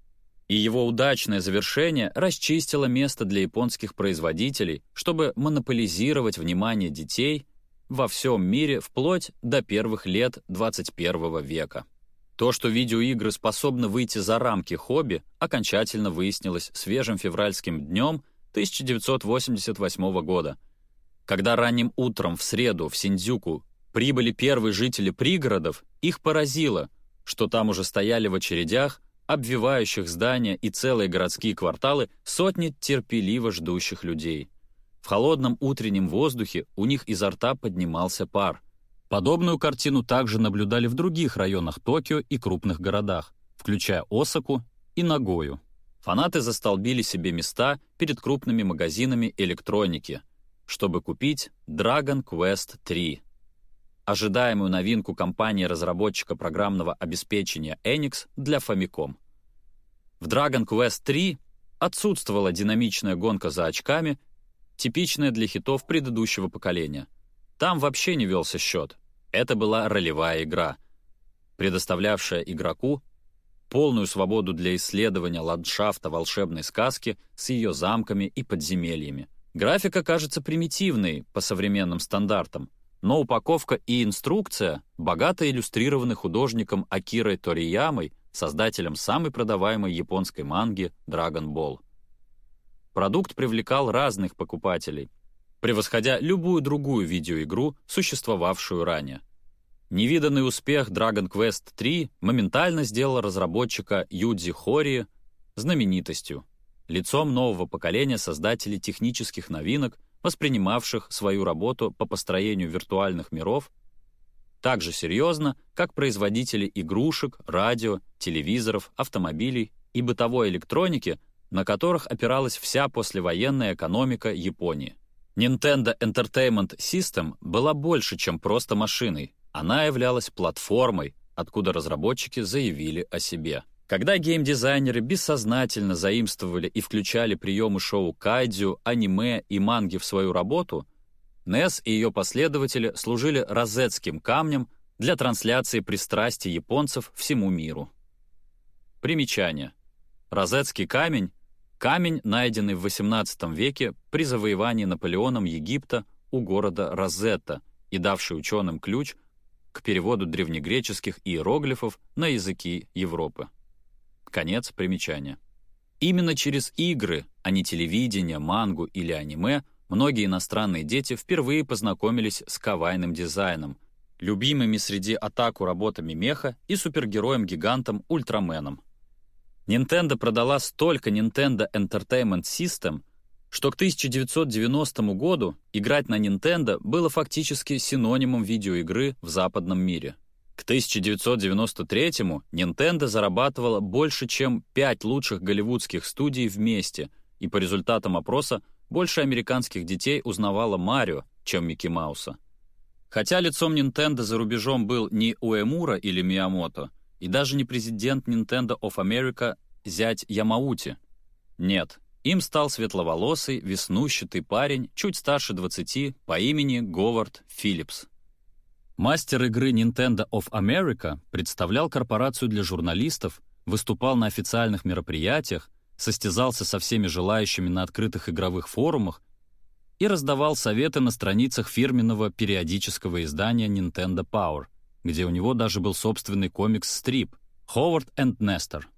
A: И его удачное завершение расчистило место для японских производителей, чтобы монополизировать внимание детей во всем мире вплоть до первых лет 21 века. То, что видеоигры способны выйти за рамки хобби, окончательно выяснилось свежим февральским днем 1988 года, когда ранним утром в среду в Синдзюку прибыли первые жители пригородов, их поразило, что там уже стояли в очередях, обвивающих здания и целые городские кварталы, сотни терпеливо ждущих людей. В холодном утреннем воздухе у них изо рта поднимался пар. Подобную картину также наблюдали в других районах Токио и крупных городах, включая Осаку и Нагою. Фанаты застолбили себе места перед крупными магазинами электроники, чтобы купить Dragon Quest 3 ожидаемую новинку компании-разработчика программного обеспечения Enix для Famicom. В Dragon Quest 3 отсутствовала динамичная гонка за очками, типичная для хитов предыдущего поколения. Там вообще не велся счет. Это была ролевая игра, предоставлявшая игроку полную свободу для исследования ландшафта волшебной сказки с ее замками и подземельями. Графика кажется примитивной по современным стандартам — но упаковка и инструкция богато иллюстрированы художником Акирой Ториямой, создателем самой продаваемой японской манги Dragon Ball. Продукт привлекал разных покупателей, превосходя любую другую видеоигру, существовавшую ранее. Невиданный успех Dragon Quest 3 моментально сделал разработчика Юдзи Хори знаменитостью, лицом нового поколения создателей технических новинок — воспринимавших свою работу по построению виртуальных миров так же серьезно, как производители игрушек, радио, телевизоров, автомобилей и бытовой электроники, на которых опиралась вся послевоенная экономика Японии. Nintendo Entertainment System была больше, чем просто машиной. Она являлась платформой, откуда разработчики заявили о себе. Когда геймдизайнеры бессознательно заимствовали и включали приемы шоу кайдзю, аниме и манги в свою работу, NES и ее последователи служили розетским камнем для трансляции пристрастий японцев всему миру. Примечание. Розетский камень — камень, найденный в XVIII веке при завоевании Наполеоном Египта у города Розетта и давший ученым ключ к переводу древнегреческих иероглифов на языки Европы. Конец примечания. Именно через игры, а не телевидение, мангу или аниме, многие иностранные дети впервые познакомились с кавайным дизайном, любимыми среди атаку работами меха и супергероем-гигантом Ультраменом. Nintendo продала столько Nintendo Entertainment System, что к 1990 году играть на Nintendo было фактически синонимом видеоигры в западном мире. К 1993-му Nintendo зарабатывала больше, чем пять лучших голливудских студий вместе, и по результатам опроса больше американских детей узнавало Марио, чем Микки Мауса. Хотя лицом Nintendo за рубежом был не Уэмура или Миямото, и даже не президент Nintendo of America зять Ямаути. Нет, им стал светловолосый, веснущатый парень, чуть старше 20, по имени Говард Филлипс. Мастер игры Nintendo of America представлял корпорацию для журналистов, выступал на официальных мероприятиях, состязался со всеми желающими на открытых игровых форумах и раздавал советы на страницах фирменного периодического издания Nintendo Power, где у него даже был собственный комикс-стрип «Ховард энд Нестер».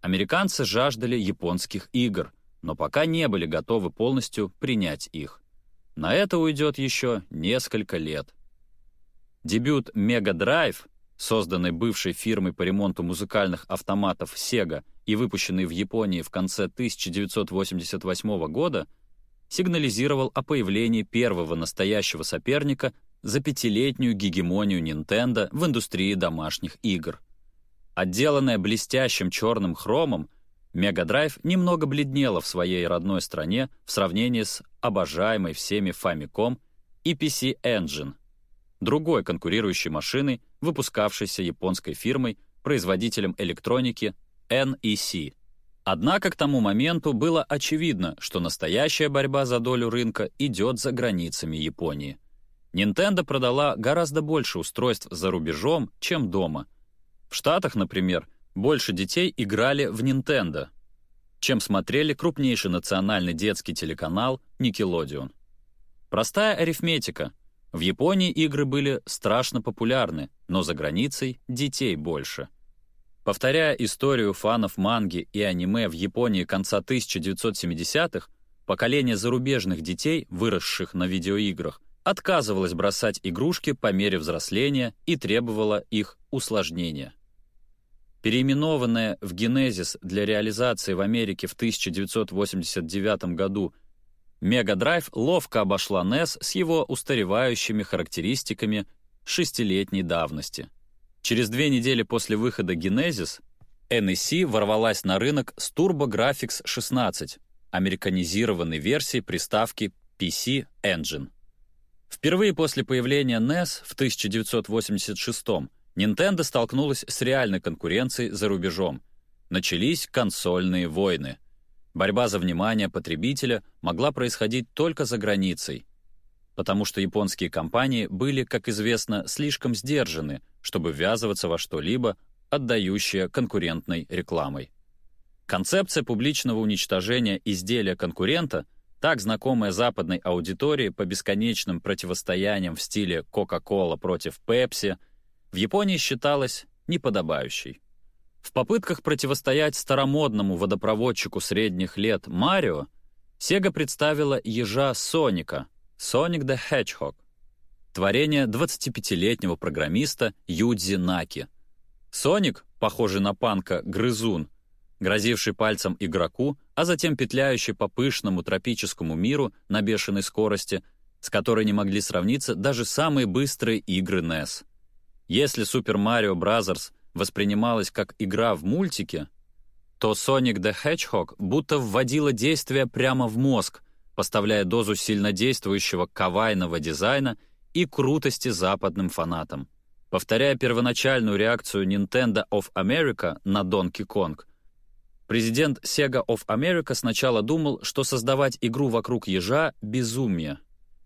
A: Американцы жаждали японских игр, но пока не были готовы полностью принять их. На это уйдет еще несколько лет. Дебют Mega Drive, созданный бывшей фирмой по ремонту музыкальных автоматов Sega и выпущенный в Японии в конце 1988 года, сигнализировал о появлении первого настоящего соперника за пятилетнюю гегемонию Nintendo в индустрии домашних игр. Отделанная блестящим черным хромом, Mega Drive немного бледнела в своей родной стране в сравнении с обожаемой всеми Famicom и PC Engine — другой конкурирующей машиной, выпускавшейся японской фирмой, производителем электроники NEC. Однако к тому моменту было очевидно, что настоящая борьба за долю рынка идет за границами Японии. Nintendo продала гораздо больше устройств за рубежом, чем дома. В Штатах, например, больше детей играли в Nintendo, чем смотрели крупнейший национальный детский телеканал Nickelodeon. Простая арифметика. В Японии игры были страшно популярны, но за границей детей больше. Повторяя историю фанов манги и аниме в Японии конца 1970-х, поколение зарубежных детей, выросших на видеоиграх, отказывалось бросать игрушки по мере взросления и требовало их усложнения. Переименованная в Genesis для реализации в Америке в 1989 году Drive ловко обошла NES с его устаревающими характеристиками шестилетней давности. Через две недели после выхода Genesis NEC ворвалась на рынок с TurboGrafx 16, американизированной версией приставки PC Engine. Впервые после появления NES в 1986 Nintendo столкнулась с реальной конкуренцией за рубежом. Начались консольные войны. Борьба за внимание потребителя могла происходить только за границей, потому что японские компании были, как известно, слишком сдержаны, чтобы ввязываться во что-либо, отдающее конкурентной рекламой. Концепция публичного уничтожения изделия конкурента, так знакомая западной аудитории по бесконечным противостояниям в стиле Coca-Cola против Pepsi — в Японии считалась неподобающей. В попытках противостоять старомодному водопроводчику средних лет Марио Sega представила ежа Соника Sonic the Hedgehog, творение 25-летнего программиста Юдзи Наки. Соник, похожий на панка грызун, грозивший пальцем игроку, а затем петляющий по пышному тропическому миру на бешеной скорости, с которой не могли сравниться даже самые быстрые игры NES. Если Super Mario Bros. воспринималась как игра в мультике, то Sonic the Hedgehog будто вводила действие прямо в мозг, поставляя дозу сильнодействующего кавайного дизайна и крутости западным фанатам. Повторяя первоначальную реакцию Nintendo of America на Donkey Kong, президент Sega of America сначала думал, что создавать игру вокруг ежа — безумие.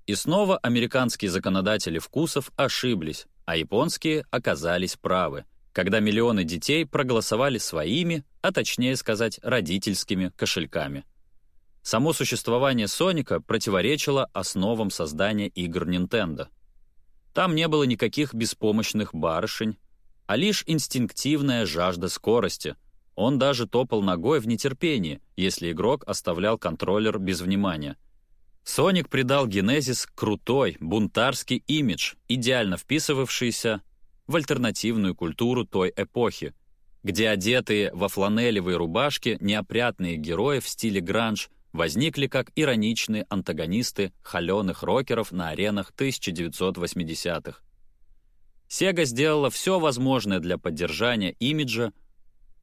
A: И снова американские законодатели вкусов ошиблись, а японские оказались правы, когда миллионы детей проголосовали своими, а точнее сказать, родительскими кошельками. Само существование Соника противоречило основам создания игр Nintendo. Там не было никаких беспомощных барышень, а лишь инстинктивная жажда скорости. Он даже топал ногой в нетерпении, если игрок оставлял контроллер без внимания — Соник придал Генезис крутой, бунтарский имидж, идеально вписывавшийся в альтернативную культуру той эпохи, где одетые во фланелевые рубашки неопрятные герои в стиле гранж возникли как ироничные антагонисты холеных рокеров на аренах 1980-х. Сега сделала все возможное для поддержания имиджа,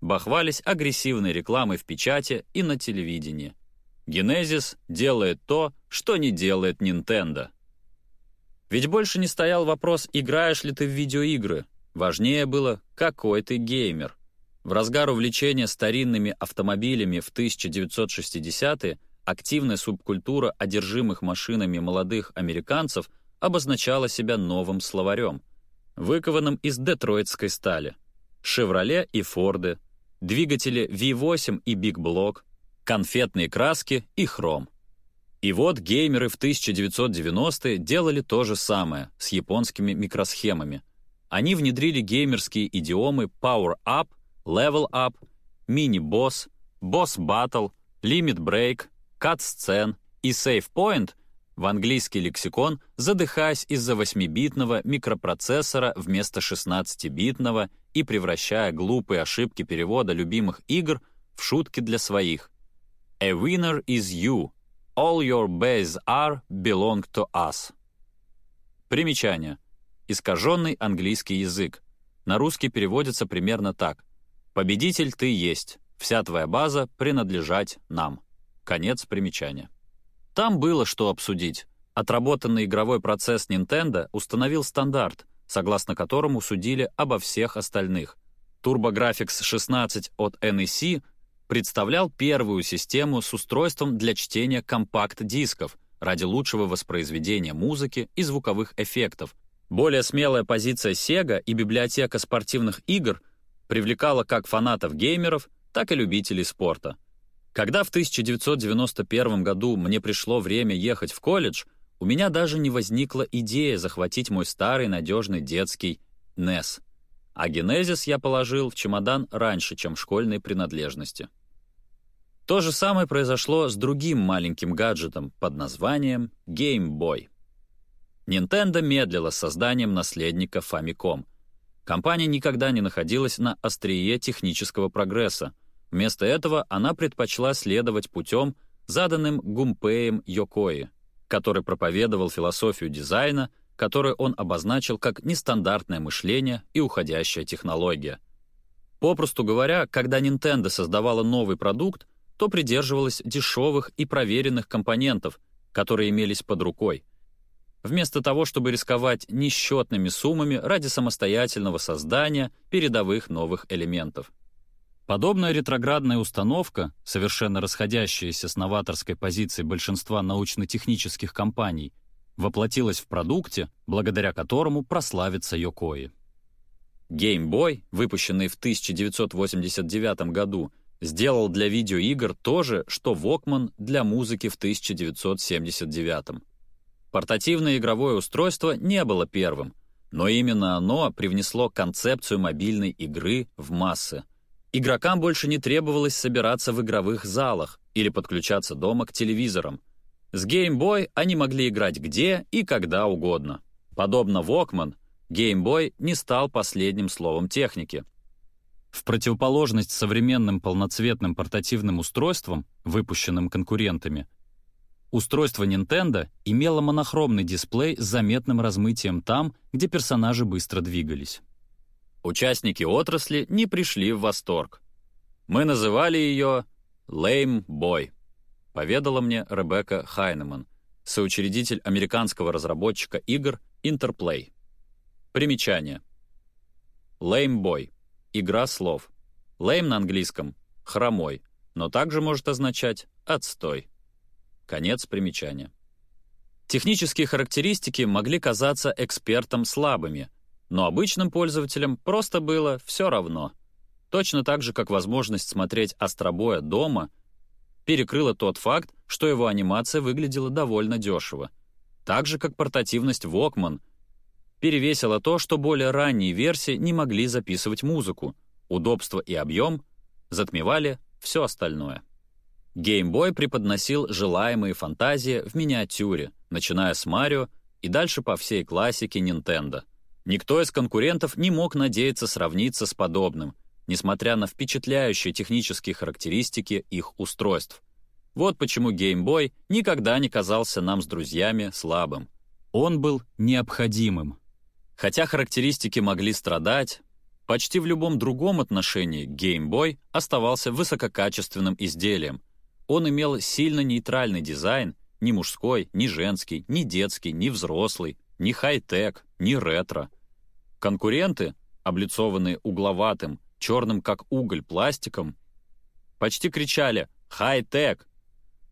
A: бахвались агрессивной рекламой в печати и на телевидении – Genesis делает то, что не делает Nintendo. Ведь больше не стоял вопрос, играешь ли ты в видеоигры. Важнее было, какой ты геймер. В разгар увлечения старинными автомобилями в 1960-е активная субкультура одержимых машинами молодых американцев обозначала себя новым словарем, выкованным из детройтской стали. «Шевроле» и «Форды», двигатели V8 и Big Block, конфетные краски и хром. И вот геймеры в 1990-е делали то же самое с японскими микросхемами. Они внедрили геймерские идиомы Power Up, Level Up, Mini Boss, Boss Battle, Limit Break, Cut Scene и Save Point в английский лексикон, задыхаясь из-за 8-битного микропроцессора вместо 16-битного и превращая глупые ошибки перевода любимых игр в шутки для своих. A winner is you. All your base are belong to us. Примечание. Искаженный английский язык. На русский переводится примерно так. «Победитель ты есть. Вся твоя база принадлежать нам». Конец примечания. Там было что обсудить. Отработанный игровой процесс Nintendo установил стандарт, согласно которому судили обо всех остальных. TurboGrafx 16 от NEC представлял первую систему с устройством для чтения компакт-дисков ради лучшего воспроизведения музыки и звуковых эффектов. Более смелая позиция Sega и библиотека спортивных игр привлекала как фанатов геймеров, так и любителей спорта. Когда в 1991 году мне пришло время ехать в колледж, у меня даже не возникла идея захватить мой старый надежный детский NES. А Genesis я положил в чемодан раньше, чем школьные принадлежности. То же самое произошло с другим маленьким гаджетом под названием Game Boy. Nintendo медлила с созданием наследника Famicom. Компания никогда не находилась на острие технического прогресса. Вместо этого она предпочла следовать путем, заданным Гумпеем Йокои, который проповедовал философию дизайна, которую он обозначил как нестандартное мышление и уходящая технология. Попросту говоря, когда Nintendo создавала новый продукт, то придерживалась дешевых и проверенных компонентов, которые имелись под рукой, вместо того, чтобы рисковать несчетными суммами ради самостоятельного создания передовых новых элементов. Подобная ретроградная установка, совершенно расходящаяся с новаторской позицией большинства научно-технических компаний, воплотилась в продукте, благодаря которому прославится Йокои. Game Boy, выпущенный в 1989 году, сделал для видеоигр то же, что Walkman для музыки в 1979. Портативное игровое устройство не было первым, но именно оно привнесло концепцию мобильной игры в массы. Игрокам больше не требовалось собираться в игровых залах или подключаться дома к телевизорам. С Game Boy они могли играть где и когда угодно. Подобно Walkman, Game Boy не стал последним словом техники. В противоположность современным полноцветным портативным устройствам, выпущенным конкурентами, устройство Nintendo имело монохромный дисплей с заметным размытием там, где персонажи быстро двигались. Участники отрасли не пришли в восторг. Мы называли ее «Lame Boy», поведала мне Ребекка Хайнеман, соучредитель американского разработчика игр Interplay. Примечание. Lame Boy Игра слов. Lame на английском — хромой, но также может означать «отстой». Конец примечания. Технические характеристики могли казаться экспертам слабыми, но обычным пользователям просто было все равно. Точно так же, как возможность смотреть «Остробоя» дома перекрыла тот факт, что его анимация выглядела довольно дешево. Так же, как портативность Walkman — перевесило то, что более ранние версии не могли записывать музыку, удобство и объем затмевали все остальное. Boy преподносил желаемые фантазии в миниатюре, начиная с Марио и дальше по всей классике Nintendo. Никто из конкурентов не мог надеяться сравниться с подобным, несмотря на впечатляющие технические характеристики их устройств. Вот почему Game Boy никогда не казался нам с друзьями слабым. Он был необходимым. Хотя характеристики могли страдать, почти в любом другом отношении Game Boy оставался высококачественным изделием. Он имел сильно нейтральный дизайн, ни мужской, ни женский, ни детский, ни взрослый, ни хай-тек, ни ретро. Конкуренты, облицованные угловатым, черным как уголь пластиком, почти кричали «Хай-тек!».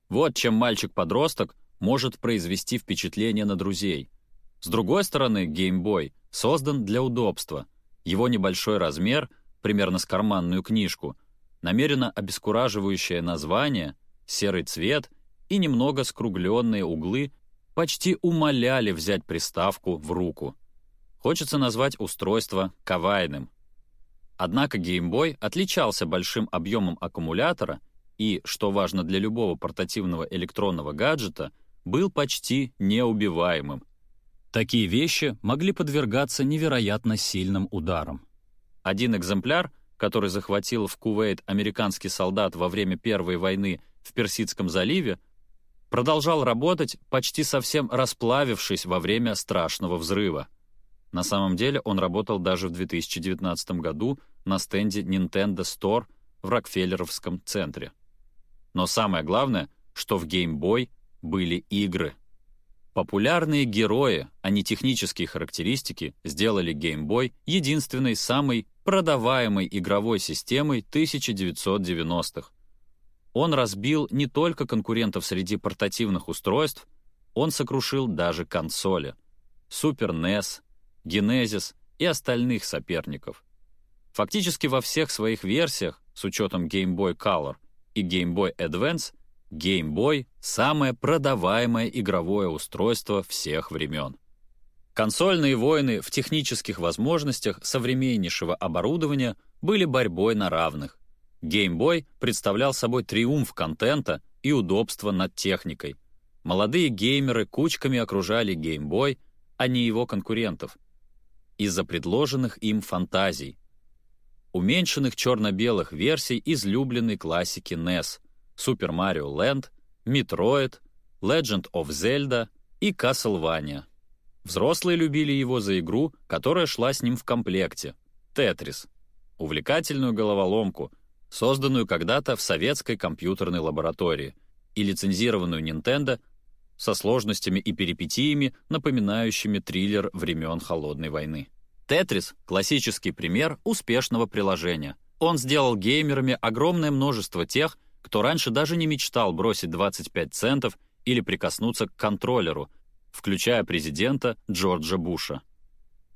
A: Вот чем мальчик-подросток может произвести впечатление на друзей – с другой стороны, Boy создан для удобства. Его небольшой размер, примерно с карманную книжку, намеренно обескураживающее название, серый цвет и немного скругленные углы почти умоляли взять приставку в руку. Хочется назвать устройство кавайным. Однако Boy отличался большим объемом аккумулятора и, что важно для любого портативного электронного гаджета, был почти неубиваемым. Такие вещи могли подвергаться невероятно сильным ударам. Один экземпляр, который захватил в Кувейт американский солдат во время Первой войны в Персидском заливе, продолжал работать, почти совсем расплавившись во время страшного взрыва. На самом деле он работал даже в 2019 году на стенде Nintendo Store в Рокфеллеровском центре. Но самое главное, что в Game Boy были игры — Популярные герои, а не технические характеристики, сделали Game Boy единственной самой продаваемой игровой системой 1990-х. Он разбил не только конкурентов среди портативных устройств, он сокрушил даже консоли — Super NES, Genesis и остальных соперников. Фактически во всех своих версиях, с учетом Game Boy Color и Game Boy Advance, Game Boy — самое продаваемое игровое устройство всех времен. Консольные войны в технических возможностях современнейшего оборудования были борьбой на равных. Game Boy представлял собой триумф контента и удобства над техникой. Молодые геймеры кучками окружали Game Boy, а не его конкурентов. Из-за предложенных им фантазий. Уменьшенных черно-белых версий излюбленной классики NES Super Mario Land, Metroid, Legend of Zelda и Castlevania. Взрослые любили его за игру, которая шла с ним в комплекте — Тетрис. Увлекательную головоломку, созданную когда-то в советской компьютерной лаборатории и лицензированную Nintendo со сложностями и перипетиями, напоминающими триллер времен Холодной войны. Тетрис — классический пример успешного приложения. Он сделал геймерами огромное множество тех, кто раньше даже не мечтал бросить 25 центов или прикоснуться к контроллеру, включая президента Джорджа Буша.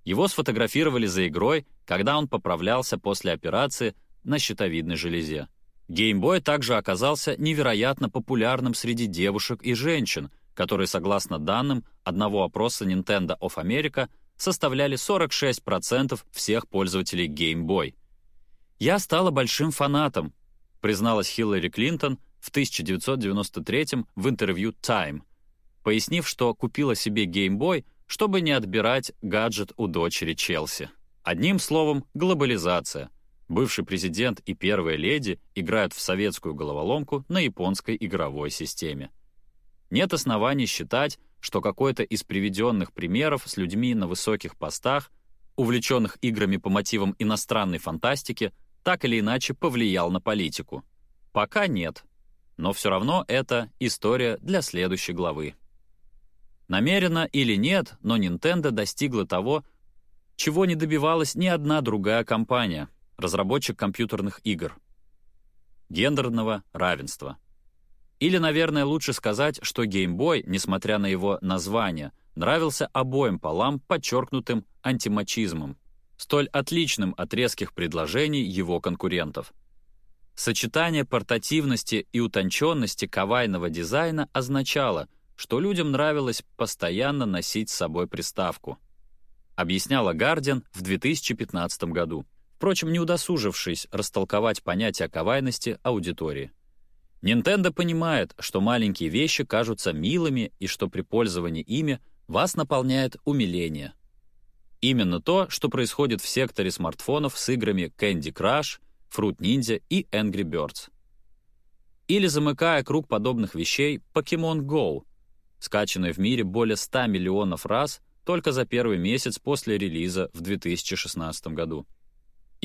A: Его сфотографировали за игрой, когда он поправлялся после операции на щитовидной железе. Геймбой также оказался невероятно популярным среди девушек и женщин — которые, согласно данным одного опроса Nintendo of America, составляли 46% всех пользователей Boy. «Я стала большим фанатом», призналась Хиллари Клинтон в 1993 в интервью Time, пояснив, что купила себе Boy, чтобы не отбирать гаджет у дочери Челси. Одним словом, глобализация. Бывший президент и первая леди играют в советскую головоломку на японской игровой системе. Нет оснований считать, что какой-то из приведенных примеров с людьми на высоких постах, увлеченных играми по мотивам иностранной фантастики, так или иначе повлиял на политику. Пока нет. Но все равно это история для следующей главы. Намеренно или нет, но Nintendo достигла того, чего не добивалась ни одна другая компания, разработчик компьютерных игр. Гендерного равенства. Или, наверное, лучше сказать, что Game Boy, несмотря на его название, нравился обоим полам подчеркнутым антимачизмом, столь отличным от резких предложений его конкурентов. Сочетание портативности и утонченности кавайного дизайна означало, что людям нравилось постоянно носить с собой приставку. Объясняла Гардиан в 2015 году, впрочем, не удосужившись растолковать понятие кавайности аудитории. Nintendo понимает, что маленькие вещи кажутся милыми и что при пользовании ими вас наполняет умиление. Именно то, что происходит в секторе смартфонов с играми Candy Crush, Fruit Ninja и Angry Birds. Или замыкая круг подобных вещей Pokemon Go, скачанный в мире более 100 миллионов раз только за первый месяц после релиза в 2016 году.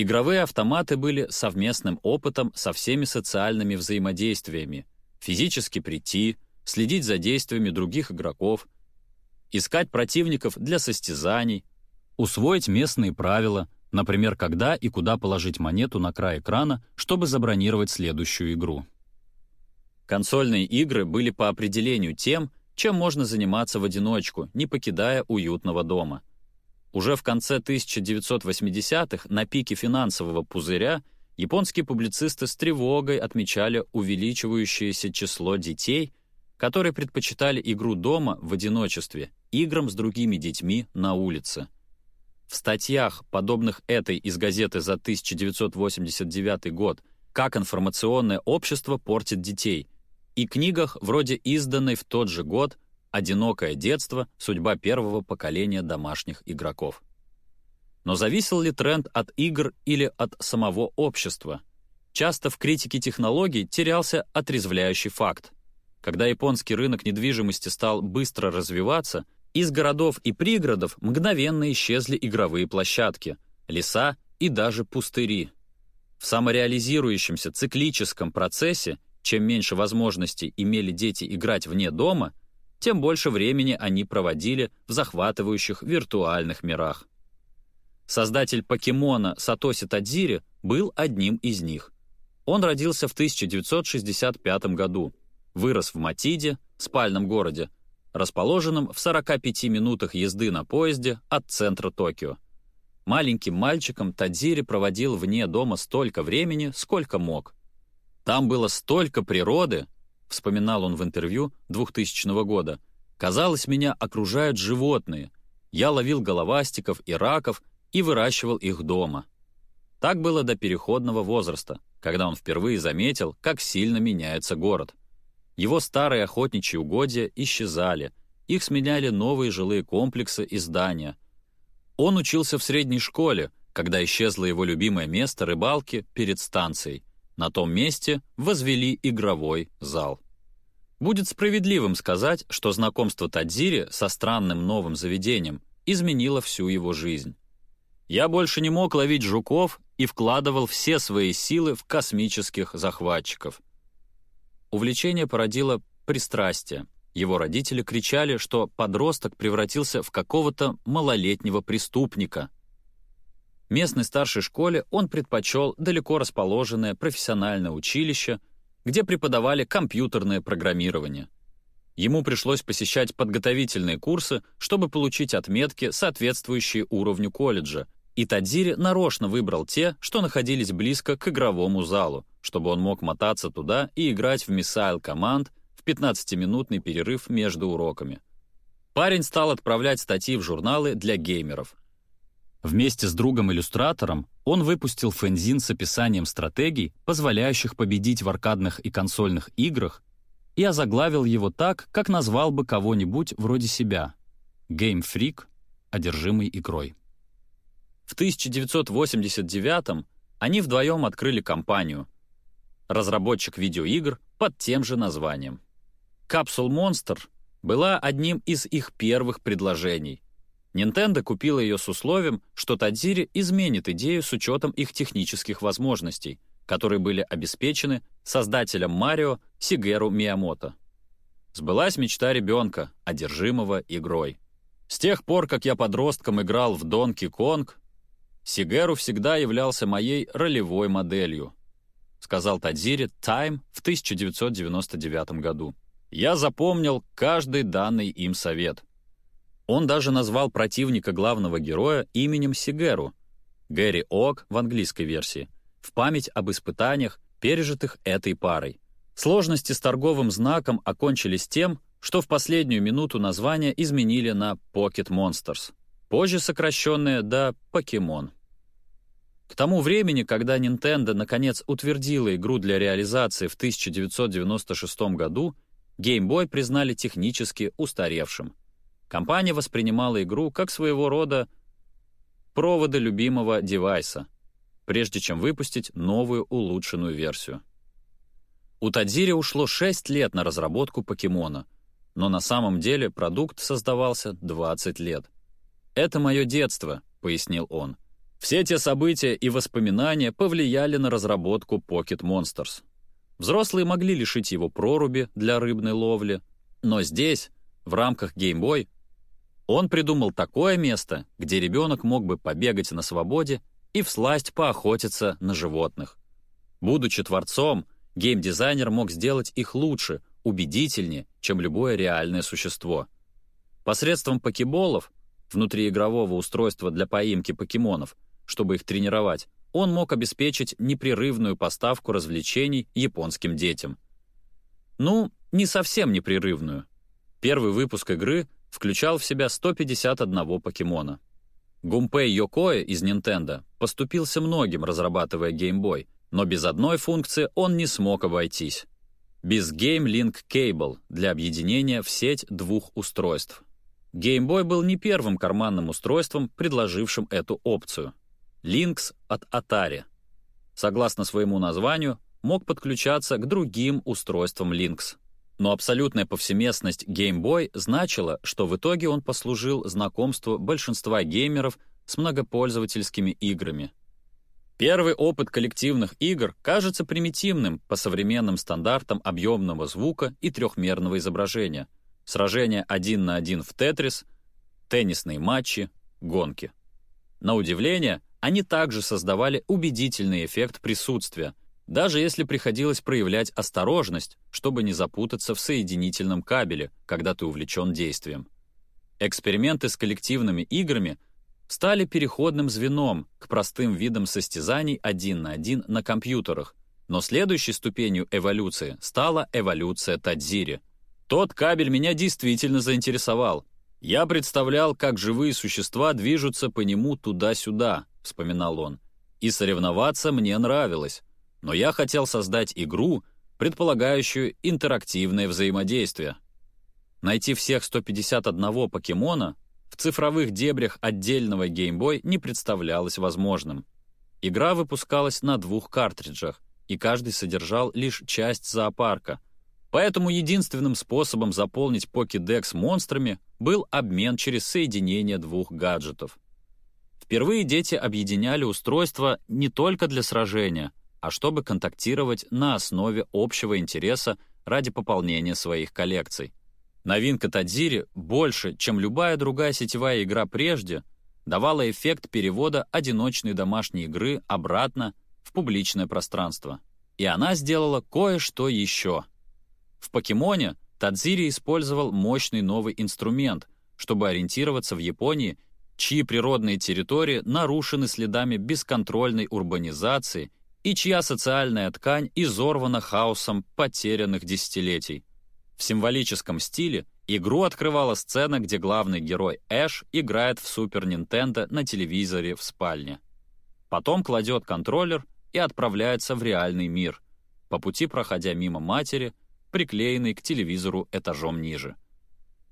A: Игровые автоматы были совместным опытом со всеми социальными взаимодействиями. Физически прийти, следить за действиями других игроков, искать противников для состязаний, усвоить местные правила, например, когда и куда положить монету на край экрана, чтобы забронировать следующую игру. Консольные игры были по определению тем, чем можно заниматься в одиночку, не покидая уютного дома — уже в конце 1980-х, на пике финансового пузыря, японские публицисты с тревогой отмечали увеличивающееся число детей, которые предпочитали игру дома в одиночестве играм с другими детьми на улице. В статьях, подобных этой из газеты за 1989 год «Как информационное общество портит детей» и книгах, вроде изданной в тот же год Одинокое детство — судьба первого поколения домашних игроков. Но зависел ли тренд от игр или от самого общества? Часто в критике технологий терялся отрезвляющий факт. Когда японский рынок недвижимости стал быстро развиваться, из городов и пригородов мгновенно исчезли игровые площадки, леса и даже пустыри. В самореализирующемся циклическом процессе, чем меньше возможностей имели дети играть вне дома, тем больше времени они проводили в захватывающих виртуальных мирах. Создатель покемона Сатоси Тадзири был одним из них. Он родился в 1965 году, вырос в Матиде, спальном городе, расположенном в 45 минутах езды на поезде от центра Токио. Маленьким мальчиком Тадзири проводил вне дома столько времени, сколько мог. Там было столько природы, вспоминал он в интервью 2000 года, казалось, меня окружают животные. Я ловил головастиков и раков и выращивал их дома. Так было до переходного возраста, когда он впервые заметил, как сильно меняется город. Его старые охотничьи угодья исчезали, их сменяли новые жилые комплексы и здания — он учился в средней школе, когда исчезло его любимое место рыбалки перед станцией. На том месте возвели игровой зал. Будет справедливым сказать, что знакомство Тадзири со странным новым заведением изменило всю его жизнь. Я больше не мог ловить жуков и вкладывал все свои силы в космических захватчиков. Увлечение породило пристрастие — его родители кричали, что подросток превратился в какого-то малолетнего преступника. Местной старшей школе он предпочел далеко расположенное профессиональное училище, где преподавали компьютерное программирование. Ему пришлось посещать подготовительные курсы, чтобы получить отметки, соответствующие уровню колледжа, и Тадзири нарочно выбрал те, что находились близко к игровому залу, чтобы он мог мотаться туда и играть в Missile Command в 15-минутный перерыв между уроками. Парень стал отправлять статьи в журналы для геймеров. Вместе с другом-иллюстратором он выпустил фэнзин с описанием стратегий, позволяющих победить в аркадных и консольных играх, и озаглавил его так, как назвал бы кого-нибудь вроде себя — Game Freak, одержимый игрой. В 1989 они вдвоем открыли компанию, разработчик видеоигр под тем же названием. Capsule Monster была одним из их первых предложений. Nintendo купила ее с условием, что Тадзири изменит идею с учетом их технических возможностей, которые были обеспечены создателем Марио Сигеру Миямото. Сбылась мечта ребенка, одержимого игрой. С тех пор, как я подростком играл в Донки Конг, Сигеру всегда являлся моей ролевой моделью, сказал Тадзири Time в 1999 году. Я запомнил каждый данный им совет. Он даже назвал противника главного героя именем Сигеру, Гэри Ок в английской версии, в память об испытаниях, пережитых этой парой. Сложности с торговым знаком окончились тем, что в последнюю минуту название изменили на Pocket Monsters, позже сокращенное до Покемон. К тому времени, когда Nintendo наконец утвердила игру для реализации в 1996 году, Game Boy признали технически устаревшим. Компания воспринимала игру как своего рода проводы любимого девайса, прежде чем выпустить новую улучшенную версию. У Тадзири ушло 6 лет на разработку покемона, но на самом деле продукт создавался 20 лет. «Это мое детство», — пояснил он. «Все те события и воспоминания повлияли на разработку Pocket Monsters». Взрослые могли лишить его проруби для рыбной ловли, но здесь, в рамках Game Boy, он придумал такое место, где ребенок мог бы побегать на свободе и всласть поохотиться на животных. Будучи творцом, геймдизайнер мог сделать их лучше, убедительнее, чем любое реальное существо. Посредством покеболов, внутриигрового устройства для поимки покемонов, чтобы их тренировать, он мог обеспечить непрерывную поставку развлечений японским детям. Ну, не совсем непрерывную. Первый выпуск игры включал в себя 151 покемона. Гумпей Йокоэ из Nintendo поступился многим, разрабатывая Game Boy, но без одной функции он не смог обойтись. Без Game Link Cable для объединения в сеть двух устройств. Game Boy был не первым карманным устройством, предложившим эту опцию. Lynx от Atari. Согласно своему названию, мог подключаться к другим устройствам Lynx. Но абсолютная повсеместность Game Boy значила, что в итоге он послужил знакомству большинства геймеров с многопользовательскими играми. Первый опыт коллективных игр кажется примитивным по современным стандартам объемного звука и трехмерного изображения. Сражения один на один в Тетрис, теннисные матчи, гонки. На удивление, они также создавали убедительный эффект присутствия, даже если приходилось проявлять осторожность, чтобы не запутаться в соединительном кабеле, когда ты увлечен действием. Эксперименты с коллективными играми стали переходным звеном к простым видам состязаний один на один на компьютерах, но следующей ступенью эволюции стала эволюция Тадзири. Тот кабель меня действительно заинтересовал. Я представлял, как живые существа движутся по нему туда-сюда, вспоминал он. И соревноваться мне нравилось. Но я хотел создать игру, предполагающую интерактивное взаимодействие. Найти всех 151 покемона в цифровых дебрях отдельного Boy не представлялось возможным. Игра выпускалась на двух картриджах, и каждый содержал лишь часть зоопарка. Поэтому единственным способом заполнить покедекс монстрами был обмен через соединение двух гаджетов. Впервые дети объединяли устройства не только для сражения, а чтобы контактировать на основе общего интереса ради пополнения своих коллекций. Новинка Тадзири больше, чем любая другая сетевая игра прежде, давала эффект перевода одиночной домашней игры обратно в публичное пространство. И она сделала кое-что еще. В «Покемоне» Тадзири использовал мощный новый инструмент, чтобы ориентироваться в Японии, чьи природные территории нарушены следами бесконтрольной урбанизации и чья социальная ткань изорвана хаосом потерянных десятилетий. В символическом стиле игру открывала сцена, где главный герой Эш играет в Супер Нинтендо на телевизоре в спальне. Потом кладет контроллер и отправляется в реальный мир, по пути проходя мимо матери, приклеенной к телевизору этажом ниже.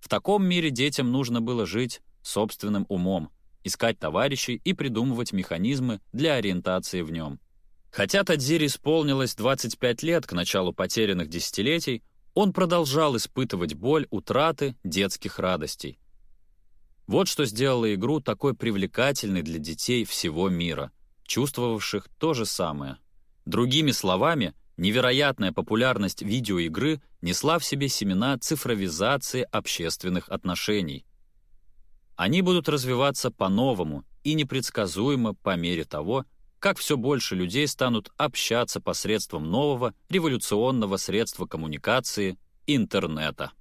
A: В таком мире детям нужно было жить собственным умом, искать товарищей и придумывать механизмы для ориентации в нем. Хотя Тадзири исполнилось 25 лет к началу потерянных десятилетий, он продолжал испытывать боль утраты детских радостей. Вот что сделало игру такой привлекательной для детей всего мира, чувствовавших то же самое. Другими словами, невероятная популярность видеоигры несла в себе семена цифровизации общественных отношений. Они будут развиваться по-новому и непредсказуемо по мере того, как все больше людей станут общаться посредством нового революционного средства коммуникации — интернета.